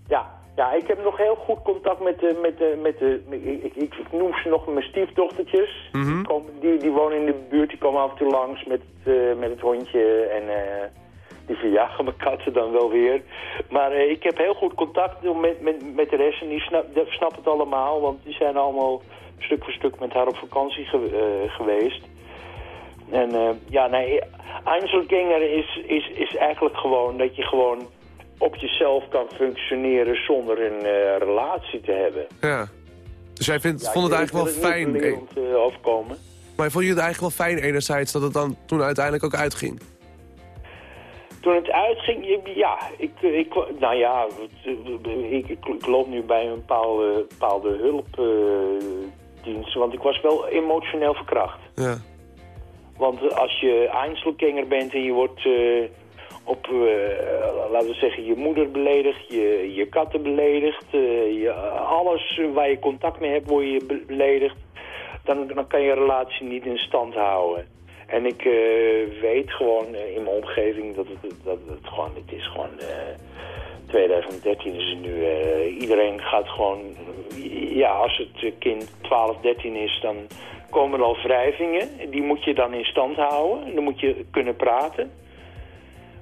S8: ja. Ja, ik heb nog heel goed contact met de... Met de, met de ik, ik, ik noem ze nog mijn stiefdochtertjes. Die, komen, die, die wonen in de buurt, die komen af en toe langs met, het, eh, met het hondje. En die verjagen mijn katten dan wel weer. Maar eh, ik heb heel goed contact met, met, met de rest. En die snap, snappen het allemaal, want die zijn allemaal stuk voor stuk met haar op vakantie ge- eh, geweest. En eh, ja, nee, Einzelganger is, is, is eigenlijk gewoon dat je gewoon op jezelf kan functioneren zonder een relatie te hebben.
S3: Ja. Dus jij vindt,
S8: Ja,
S3: vond het eigenlijk wel
S8: niet
S3: fijn...
S8: eh, overkomen.
S3: Maar vond je het eigenlijk wel fijn enerzijds dat het dan toen uiteindelijk ook uitging?
S8: Toen het uitging, ja, ik, ik, nou ja, ik, ik, loop nu bij een bepaalde, bepaalde hulpdienst, want ik was wel emotioneel verkracht.
S3: Ja.
S8: Want als je Einzelganger bent en je wordt eh, op, eh, laten we zeggen, je moeder beledigd, je, je katten beledigd, eh, je, alles waar je contact mee hebt, word je be- beledigd, dan, dan kan je relatie niet in stand houden. En ik eh, weet gewoon eh, in mijn omgeving dat het, dat het gewoon, het is gewoon, eh 2013 is het nu, eh, iedereen gaat gewoon, ja, als het kind 12, 13 is, dan komen er al wrijvingen. Die moet je dan in stand houden. Dan moet je kunnen praten.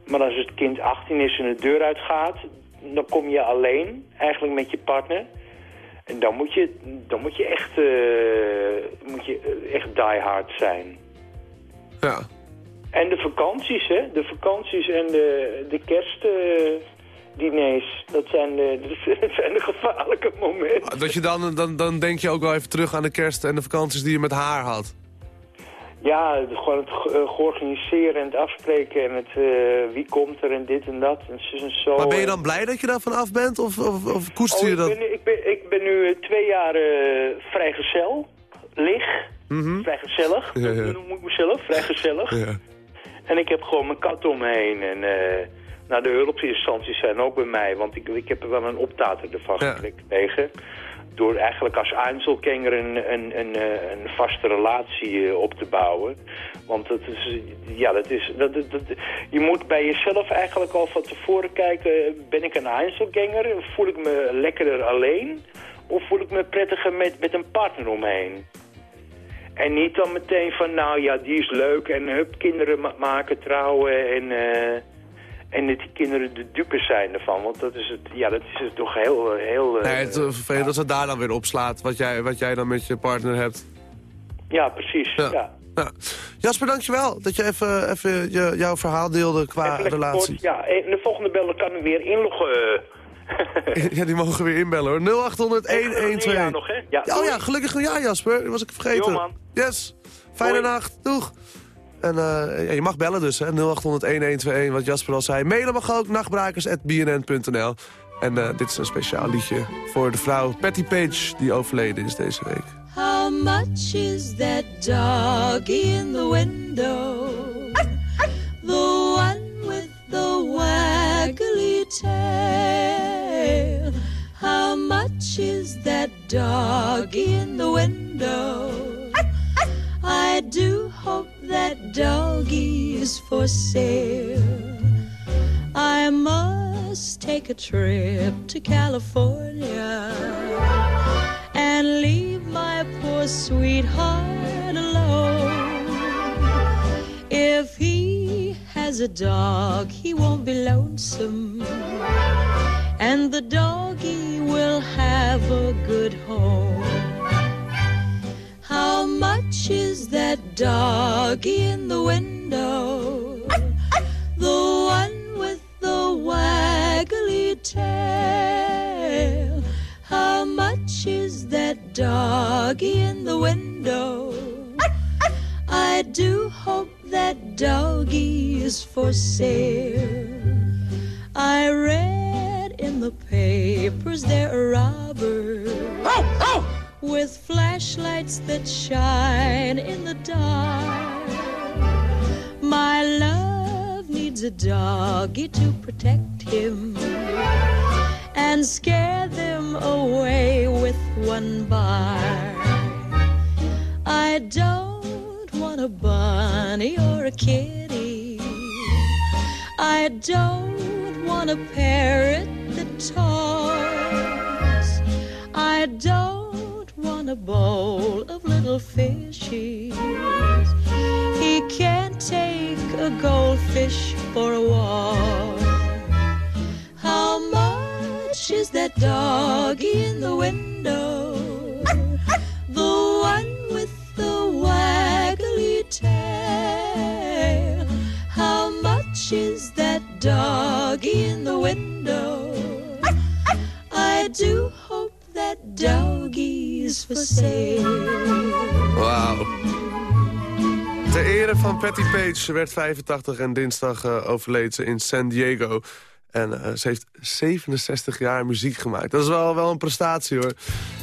S8: Maar als het kind 18 is en de deur uitgaat, dan kom je alleen, eigenlijk met je partner. En dan moet je, dan moet je echt, eh, moet je eh, echt die hard zijn.
S3: Ja.
S8: En de vakanties, hè? De vakanties en de, de kerstdiners, dat, zijn de, dat zijn de gevaarlijke momenten.
S3: Dat je dan, dan, dan denk je ook wel even terug aan de kerst en de vakanties die je met haar had.
S8: Ja, gewoon het eh, georganiseerd en het afspreken en het eh, wie komt er en dit en dat en zus en zo.
S3: Maar ben je dan blij dat je daar vanaf bent of, of, of koester
S8: Oh,
S3: je
S8: ik,
S3: dat?
S8: ben, ik, ben, ik ben nu eh, twee jaar eh, vrijgezel, lig,
S3: Mhm.
S8: vrijgezellig,
S3: Ja, ja.
S8: dat noem ik mezelf, vrijgezellig.
S3: Ja.
S8: En ik heb gewoon mijn kat om me heen. En eh, nou, de hulpinstanties zijn ook bij mij. Want ik, ik heb er wel een optater ervan gekregen. Door eigenlijk als Einzelganger een, een, een, eh, een vaste relatie eh, op te bouwen. Want dat is, ja, dat is, dat, dat, dat- je moet bij jezelf eigenlijk al van tevoren kijken. Ben ik een Einzelganger? Voel ik me lekkerder alleen? Of voel ik me prettiger met, met een partner omheen? En niet dan meteen van, nou ja, die is leuk en hup, kinderen ma- maken, trouwen en, eh, En dat die kinderen de dupes zijn ervan. Want dat is het, ja, dat is het toch heel... heel eh,
S3: Nee, het is vervelend dat het daar dan weer opslaat, wat jij, wat jij dan met je partner hebt.
S8: Ja, precies.
S3: Ja.
S8: Ja.
S3: Ja. Jasper, dankjewel dat je even, even je, jouw verhaal deelde qua relatie.
S8: Ja, en de volgende beller kan weer inloggen.
S3: Ja, die mogen weer inbellen hoor. 0800 1121.
S8: Ja, nog hè? Ja,
S3: Ja, oh ja, gelukkig nieuwjaar Jasper. Dat was ik vergeten.
S8: Jo, man.
S3: Yes. Fijne
S8: Hoi.
S3: nacht. Doeg. En eh, ja, je mag bellen dus, hè. 0800 1121, wat Jasper al zei. Mailen mag ook, nachtbrakers.bnn.nl. En eh, dit is een speciaal liedje voor de vrouw Patty Page, die overleden is deze week.
S9: How much is that doggy in the window? The one with the waggly tail. Is that doggy in the window? I do hope that doggy is for sale. I must take a trip to California and leave my poor sweetheart alone. If he has a dog, he won't be lonesome. And the doggy will have a good home. How much is that doggy in the window? The one with the waggly tail. How much is that doggy in the window? I do hope that doggy is for sale. I read papers there are robbers with flashlights that shine in the dark. My love needs a doggy to protect him and scare them away with one bark. I don't want a bunny or a kitty. I don't want a parrot that. I don't want a bowl of little fishies. He can't take a goldfish for a walk. How much is that doggy in the window? The one with the waggly tail. How much is that doggy in the window? I do hope that doggy's for sale.
S3: Wauw. Ter ere van Patty Page. Ze werd 85 en dinsdag eh, overleed ze in San Diego. En eh, ze heeft 67 jaar muziek gemaakt. Dat is wel, wel een prestatie hoor.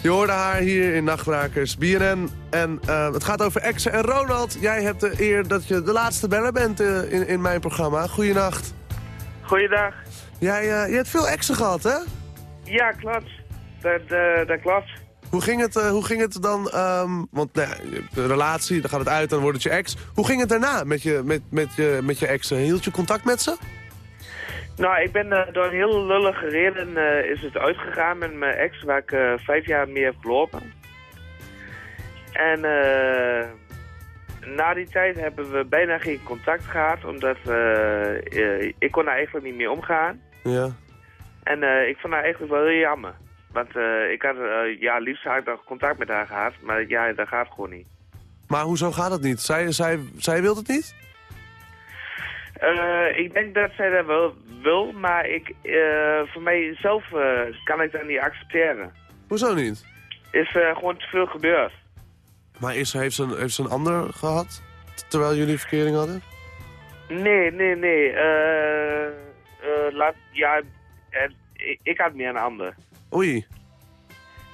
S3: Je hoorde haar hier in Nachtbrakers BNN. En eh, het gaat over exen. En Ronald, jij hebt de eer dat je de laatste beller bent eh, in, in mijn programma. Goeienacht.
S10: Goeiedag.
S3: Jij, je hebt veel exen gehad hè?
S10: Ja, klopt. Dat, eh, dat klopt.
S3: Hoe ging het, eh, hoe ging het dan? ehm, want nou een relatie, dan gaat het uit, dan wordt het je ex. Hoe ging het daarna met je, met, met je, met je exen? Hield je contact met ze?
S10: Nou, ik ben eh, door een heel lullige reden eh, is het uitgegaan met mijn ex, waar ik eh, vijf jaar mee heb gelopen. En eh, na die tijd hebben we bijna geen contact gehad, omdat eh, eh, ik kon daar eigenlijk niet mee omgaan.
S3: Ja.
S10: En eh, ik vond haar eigenlijk wel heel jammer. Want eh, ik had, eh, ja, liefst had ik nog contact met haar gehad, maar ja, dat gaat gewoon niet.
S3: Maar hoezo gaat het niet? Zij, zij, zij wil het niet?
S10: Ik denk dat zij dat wel wil, maar ik, voor mijzelf kan ik dat niet accepteren.
S3: Hoezo niet?
S10: Is gewoon te veel gebeurd.
S3: Maar is, heeft, ze een, heeft ze een ander gehad? Terwijl jullie verkering hadden?
S10: Nee, nee, nee. laat, ja, eh, ik, had meer een ander.
S3: Oei.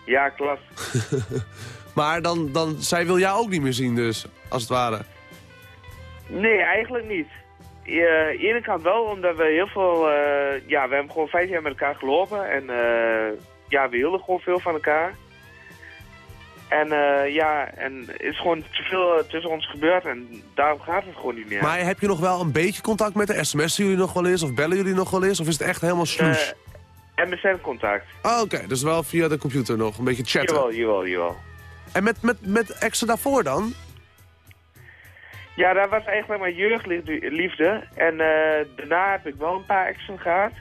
S10: Ja, klopt.
S3: Maar dan, dan, zij wil jou ook niet meer zien dus, als het ware.
S10: Nee, eigenlijk niet. De ene kant wel, omdat we heel veel... eh, ja, we hebben gewoon vijf jaar met elkaar gelopen. En eh, ja, we hielden gewoon veel van elkaar. En eh, ja, en er is gewoon te veel eh, tussen ons gebeurd. En daarom gaat het gewoon niet meer.
S3: Maar heb je nog wel een beetje contact met haar? SMS'en jullie nog wel eens? Of bellen jullie nog wel eens? Of is het echt helemaal sloes?
S10: Eh, MSN-contact.
S3: Oh, Oké, dus wel via de computer nog. Een beetje chatten.
S10: Jawel, jawel, jawel.
S3: En met, met, met exen daarvoor dan?
S10: Ja, dat was eigenlijk mijn jeugdliefde. En daarna heb ik wel een paar exen gehad.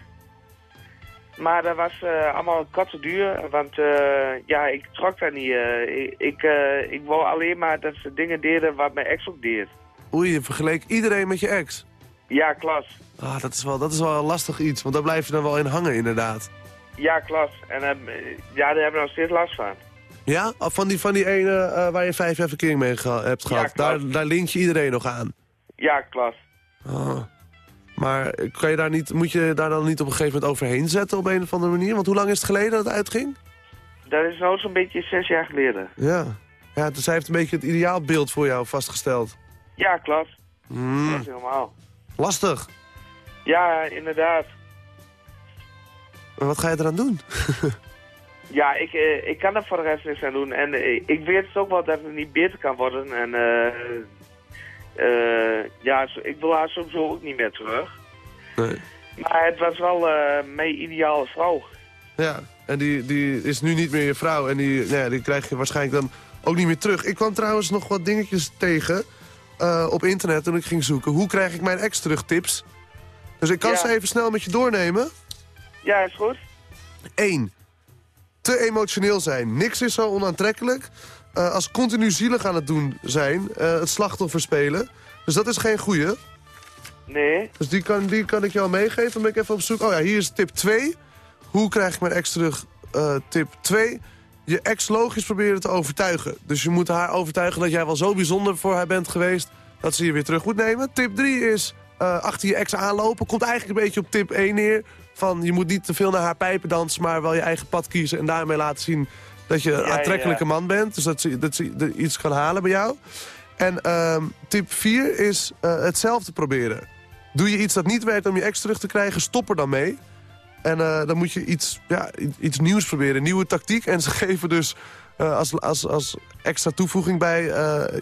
S10: Maar dat was eh, allemaal katten duur, want eh, ja, ik trok daar niet. eh. ik, ik, ik wou alleen maar dat ze dingen deden wat mijn ex ook deed.
S3: Oei, je vergeleek iedereen met je ex.
S10: Ja, klas.
S3: Ah, dat is, wel, dat is wel een lastig iets, want daar blijf je dan wel in hangen inderdaad.
S10: Ja, klas. En ja, daar hebben we nog steeds last van.
S3: Ja? Of van die, van die ene waar je vijf jaar verkering mee geha- hebt
S10: Ja,
S3: gehad.
S10: klopt.
S3: daar, daar lint je iedereen nog aan.
S10: Ja, klas.
S3: Ah. Maar kan je daar niet, moet je daar dan niet op een gegeven moment overheen zetten op een of andere manier? Want hoe lang is het geleden dat het uitging?
S10: Dat is nou zo'n beetje zes jaar geleden.
S3: Ja. Ja, dus hij heeft een beetje het ideaalbeeld voor jou vastgesteld.
S10: Ja, klas.
S3: Hmm,
S10: Dat is helemaal.
S3: lastig.
S10: Ja, inderdaad.
S3: Maar wat ga je eraan doen?
S10: Ja, ik, eh, ik kan er voor de rest niks aan doen. En eh, ik weet dus ook wel dat het niet beter kan worden. En eh, ja, zo- ik wil haar sowieso ook niet meer terug.
S3: Nee.
S10: Maar het was wel eh, mijn ideale vrouw.
S3: Ja, en die, die is nu niet meer je vrouw. En die, nou ja, die krijg je waarschijnlijk dan ook niet meer terug. Ik kwam trouwens nog wat dingetjes tegen eh, op internet toen ik ging zoeken. Hoe krijg ik mijn ex terug tips? Dus ik kan
S10: Ja.
S3: ze even snel met je doornemen.
S10: Ja, is goed.
S3: 1. Te emotioneel zijn. Niks is zo onaantrekkelijk eh, als continu zielig aan het doen zijn. eh, het slachtoffer spelen. Dus dat is geen goeie.
S10: Nee.
S3: Dus die kan, die kan ik jou meegeven. Dan ben ik even op zoek. Oh ja, hier is tip 2. Hoe krijg ik mijn ex terug? Eh, tip 2. Je ex logisch proberen te overtuigen. Dus je moet haar overtuigen dat jij wel zo bijzonder voor haar bent geweest... dat ze je weer terug moet nemen. Tip 3 is achter je ex aanlopen. Komt eigenlijk een beetje op tip 1 neer. Van je moet niet te veel naar haar pijpen dansen... maar wel je eigen pad kiezen en daarmee laten zien... dat je een aantrekkelijke man bent. Dus dat ze, dat ze iets kan halen bij jou. En ehm, tip 4 is eh, hetzelfde proberen. Doe je iets dat niet werkt om je ex terug te krijgen, stop er dan mee. En eh, dan moet je iets, ja, iets nieuws proberen, nieuwe tactiek. En ze geven dus eh, als, als, als extra toevoeging bij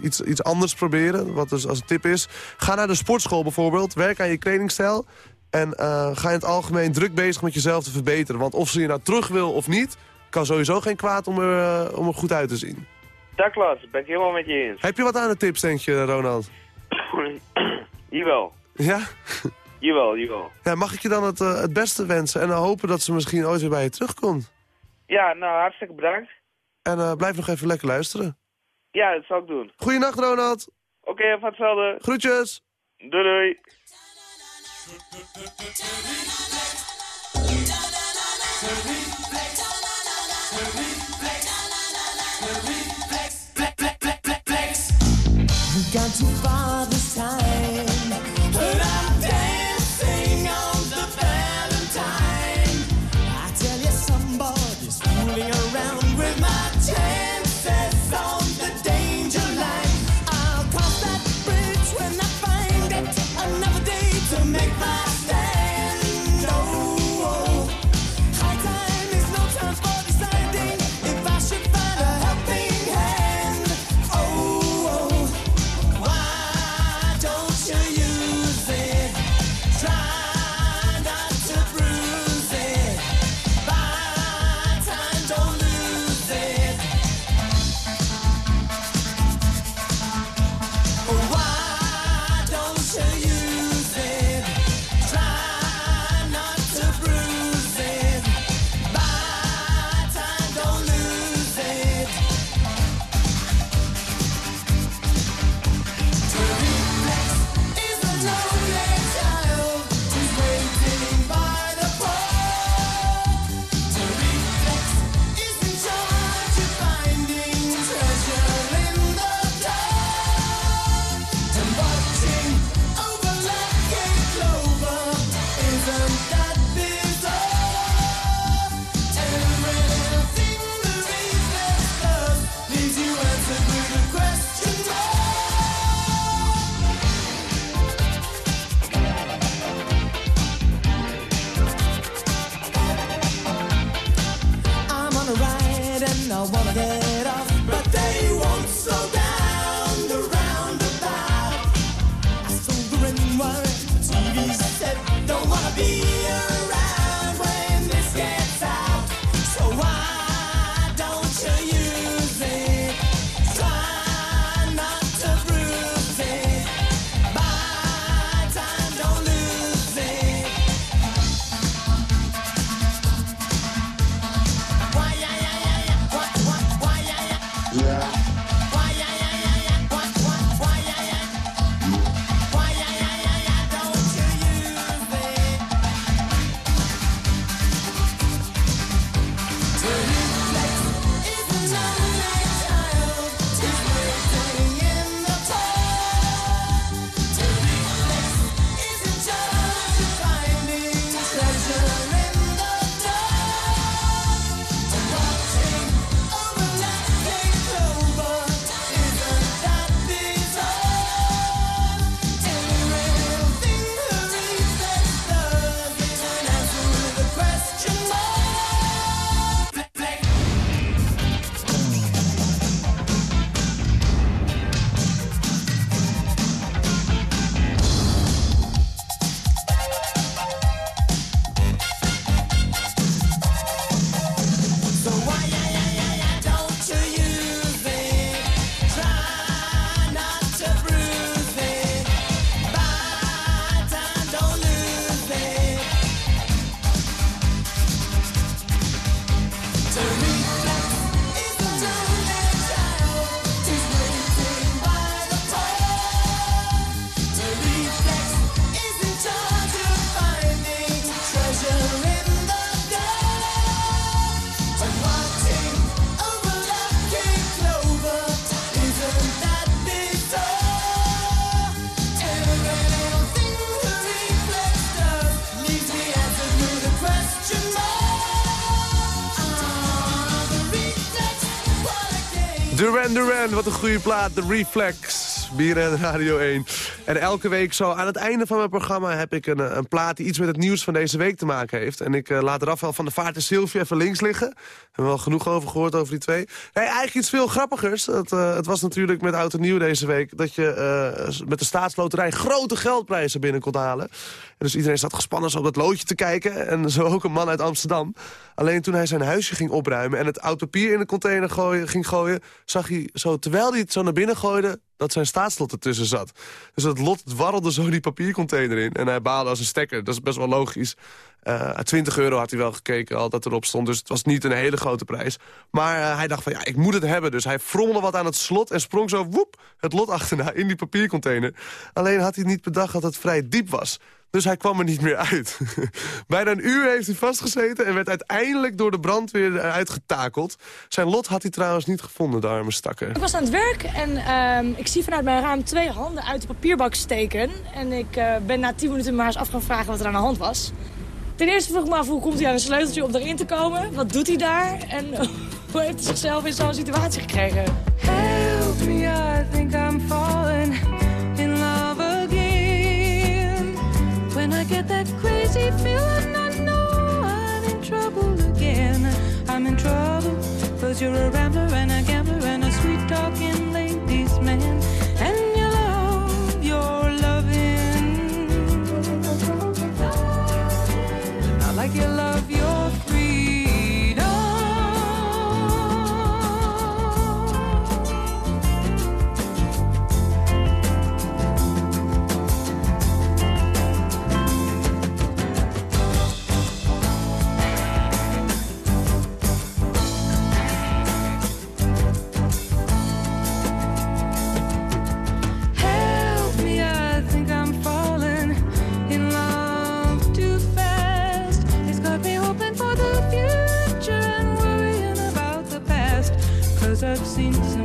S3: iets, iets anders proberen. Wat dus als tip is. Ga naar de sportschool bijvoorbeeld, werk aan je kledingstijl. En ga in het algemeen druk bezig met jezelf te verbeteren. Want of ze je nou terug wil of niet, kan sowieso geen kwaad om er, eh, om er goed uit te zien.
S10: Dat klopt. Ben ik helemaal met je eens.
S3: Heb je wat aan de tips, denk je, Ronald?
S10: jawel.
S3: Ja?
S10: Jawel, jawel.
S3: ja mag ik je dan het, eh, het beste wensen en dan hopen dat ze misschien ooit weer bij je terugkomt?
S10: Ja, nou, hartstikke bedankt.
S3: En eh, blijf nog even lekker luisteren.
S10: Ja, dat zal ik doen.
S3: Goeienacht, Ronald.
S10: Oké, van hetzelfde.
S3: Groetjes.
S10: Doei doei.
S11: Got to find
S3: wat een goede plaat. De Reflex. Bier en Radio 1. En elke week zo aan het einde van mijn programma heb ik een, eh, een plaat die iets met het nieuws van deze week te maken heeft. En ik uh, laat Rafael van de Vaart en Sylvie even links liggen. We hebben wel genoeg over gehoord over die twee. Nee, eigenlijk iets veel grappigers. Het, uh, het was natuurlijk met Oud en Nieuw deze week... dat je met de staatsloterij grote geldprijzen binnen kon halen. En dus iedereen zat gespannen zo op dat loodje te kijken. En zo ook een man uit Amsterdam. Alleen toen hij zijn huisje ging opruimen... en het oud papier in de container gooien, ging gooien... zag hij zo, terwijl hij het zo naar binnen gooide dat zijn staatslot ertussen zat. Dus dat lot warrelde zo die papiercontainer in. En hij baalde als een stekker. Dat is best wel logisch. Uh, 20 euro had hij wel gekeken, al dat erop stond. Dus het was niet een hele grote prijs. Maar uh, hij dacht van, ja, ik moet het hebben. Dus hij frommelde wat aan het slot en sprong zo, woep, het lot achterna in die papiercontainer. Alleen had hij niet bedacht dat het vrij diep was. Dus hij kwam er niet meer uit. Bijna een uur heeft hij vastgezeten en werd uiteindelijk door de brandweer uitgetakeld. Zijn lot had hij trouwens niet gevonden, de arme stakker.
S12: Ik was aan het werk en uh, ik zie vanuit mijn raam twee handen uit de papierbak steken. En ik uh, ben na tien minuten maar eens af gaan vragen wat er aan de hand was. Ten eerste vroeg ik me af hoe komt hij aan een sleuteltje om erin te komen? Wat doet hij daar? En hoe heeft hij zichzelf in zo'n situatie gekregen?
S13: Help me, I think I'm falling I know I'm in trouble again. I'm in you're a rambler and a
S3: seems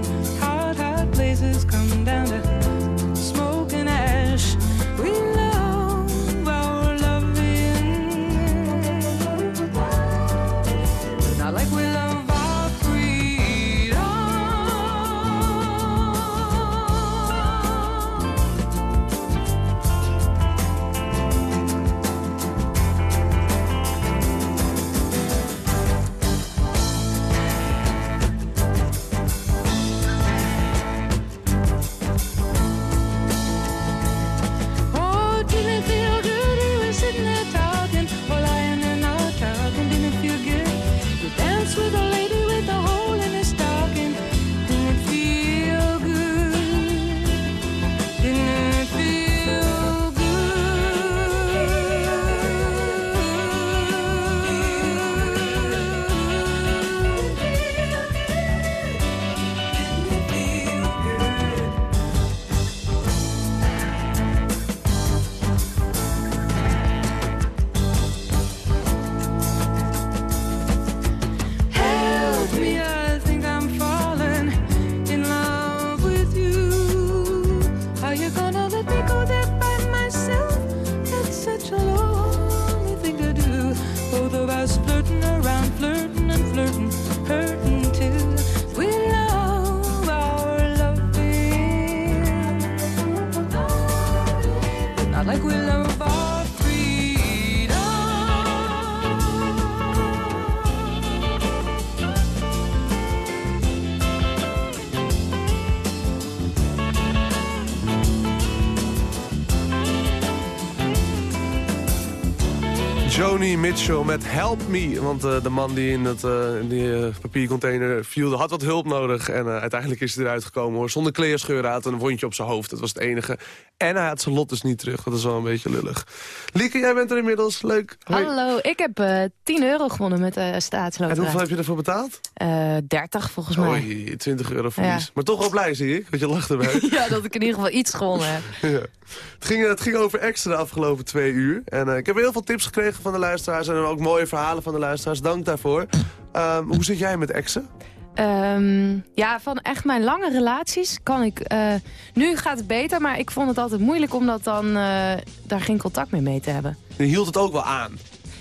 S3: Mitchell met Help Me. Want eh, de man die in, het, eh, in die eh, papiercontainer viel, had wat hulp nodig. En uiteindelijk is hij eruit gekomen hoor. Zonder kleerscheuren, had een wondje op zijn hoofd. Dat was het enige. En hij had zijn lot dus niet terug. Dat is wel een beetje lullig. Lieke, jij bent er inmiddels. Leuk. Hoi.
S14: Hallo, ik heb eh 10 euro gewonnen met de
S3: En
S14: staatsloterij.
S3: hoeveel heb je ervoor betaald?
S14: Eh 30 volgens mij.
S3: Oei, 20 euro verlies.
S14: Ja.
S3: Maar toch wel blij, zie ik. Want je lacht erbij.
S14: Ja, dat ik in ieder geval iets gewonnen heb.
S3: Ja. Het, ging, het ging over extra de afgelopen twee uur. En ik heb heel veel tips gekregen van de luisteraars. En ook mooie verhalen van de luisteraars. Dank daarvoor. Ehm, hoe zit jij met exen?
S14: Ehm, ja, van echt mijn lange relaties kan ik... eh, nu gaat het beter, maar ik vond het altijd moeilijk om dat dan, eh, daar geen contact meer mee te hebben.
S3: Je hield het ook wel aan.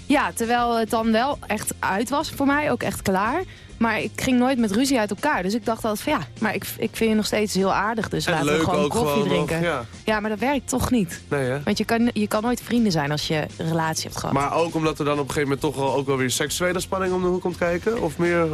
S14: Ja, terwijl het dan wel echt uit was voor mij, ook echt klaar. Maar ik ging nooit met ruzie uit elkaar. Dus ik dacht altijd van ja, maar ik, ik vind je nog steeds heel aardig. Dus
S3: En
S14: laten we gewoon koffie
S3: gewoon nog,
S14: drinken.
S3: ja.
S14: ja, maar dat werkt toch niet.
S3: Nee, hè?
S14: Want je kan, je kan nooit vrienden zijn als je een relatie hebt gehad.
S3: Maar ook omdat er dan op een gegeven moment toch wel ook wel weer seksuele spanning om de hoek komt kijken? Of meer...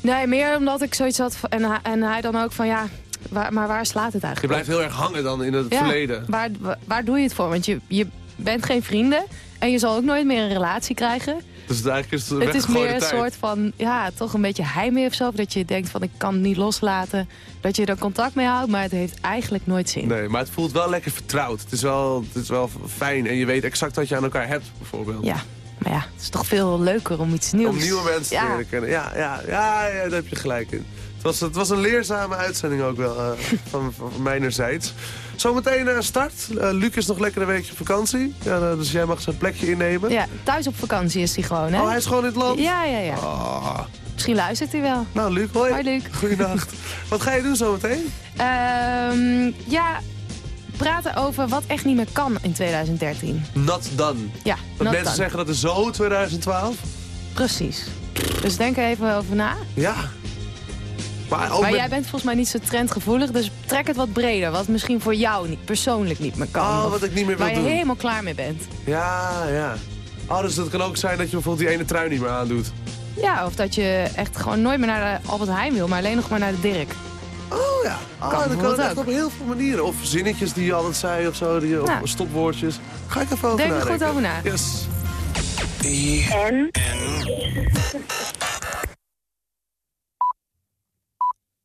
S14: Nee, meer omdat ik zoiets had. van- En, hij- en hij dan ook van ja, waar, maar waar slaat het
S3: Je
S14: eigenlijk
S3: blijft heel erg hangen dan in het?
S14: Ja,
S3: verleden.
S14: Waar, waar, waar doe je het voor? Want je, je bent geen vrienden. En je zal ook nooit meer een relatie krijgen.
S3: Dus eigenlijk is het,
S14: Het is meer een
S3: tijd.
S14: soort van, ja, toch een beetje heimwee of zo. Dat je denkt van, ik kan het niet loslaten. Dat je er contact mee houdt, maar het heeft eigenlijk nooit zin.
S3: Nee, maar het voelt wel lekker vertrouwd. Het is wel, het is wel fijn en je weet exact wat je aan elkaar hebt, bijvoorbeeld.
S14: Ja, maar ja, het is toch veel leuker om iets nieuws...
S3: Om nieuwe mensen te leren kennen. Ja, ja, ja, ja, daar heb je gelijk in. Het was, het was een leerzame uitzending ook wel, eh, van, van mijnerzijds. Zometeen eh, start. Eh, Luc is nog lekker een weekje op vakantie. Ja, eh, dus jij mag zijn plekje innemen.
S14: Ja, thuis op vakantie is hij gewoon, hè?
S3: Oh, hij is gewoon in het land?
S14: Ja, ja, ja.
S3: Ah.
S14: Misschien luistert hij wel.
S3: Nou, Luc, hoi.
S14: Hoi, Luc.
S3: Goeienacht. Wat ga je doen zometeen?
S14: Ehm, ja, praten over wat echt niet meer kan in 2013.
S3: Not done.
S14: Ja,
S3: Dat mensen
S14: done.
S3: zeggen dat is zo 2012.
S14: Precies. Dus denk er even over na.
S3: Ja. Maar, ook
S14: maar
S3: met-
S14: jij bent volgens mij niet zo trendgevoelig, dus trek het wat breder. Wat misschien voor jou niet, persoonlijk niet meer kan.
S3: Oh, wat ik niet meer wil
S14: Waar je helemaal klaar mee bent.
S3: Ja, ja. Oh, dus dat kan ook zijn dat je bijvoorbeeld die ene trui niet meer aandoet.
S14: Ja, of dat je echt gewoon nooit meer naar de Albert Heijn wil, maar alleen nog maar naar de Dirk.
S3: Oh ja. Oh,
S14: Kan
S3: dat kan echt op heel veel manieren. Of zinnetjes die je altijd zei of zo. Die, of
S14: Ja.
S3: stopwoordjes. Ga ik even over
S14: Denk er goed over na.
S3: Yes.
S15: En?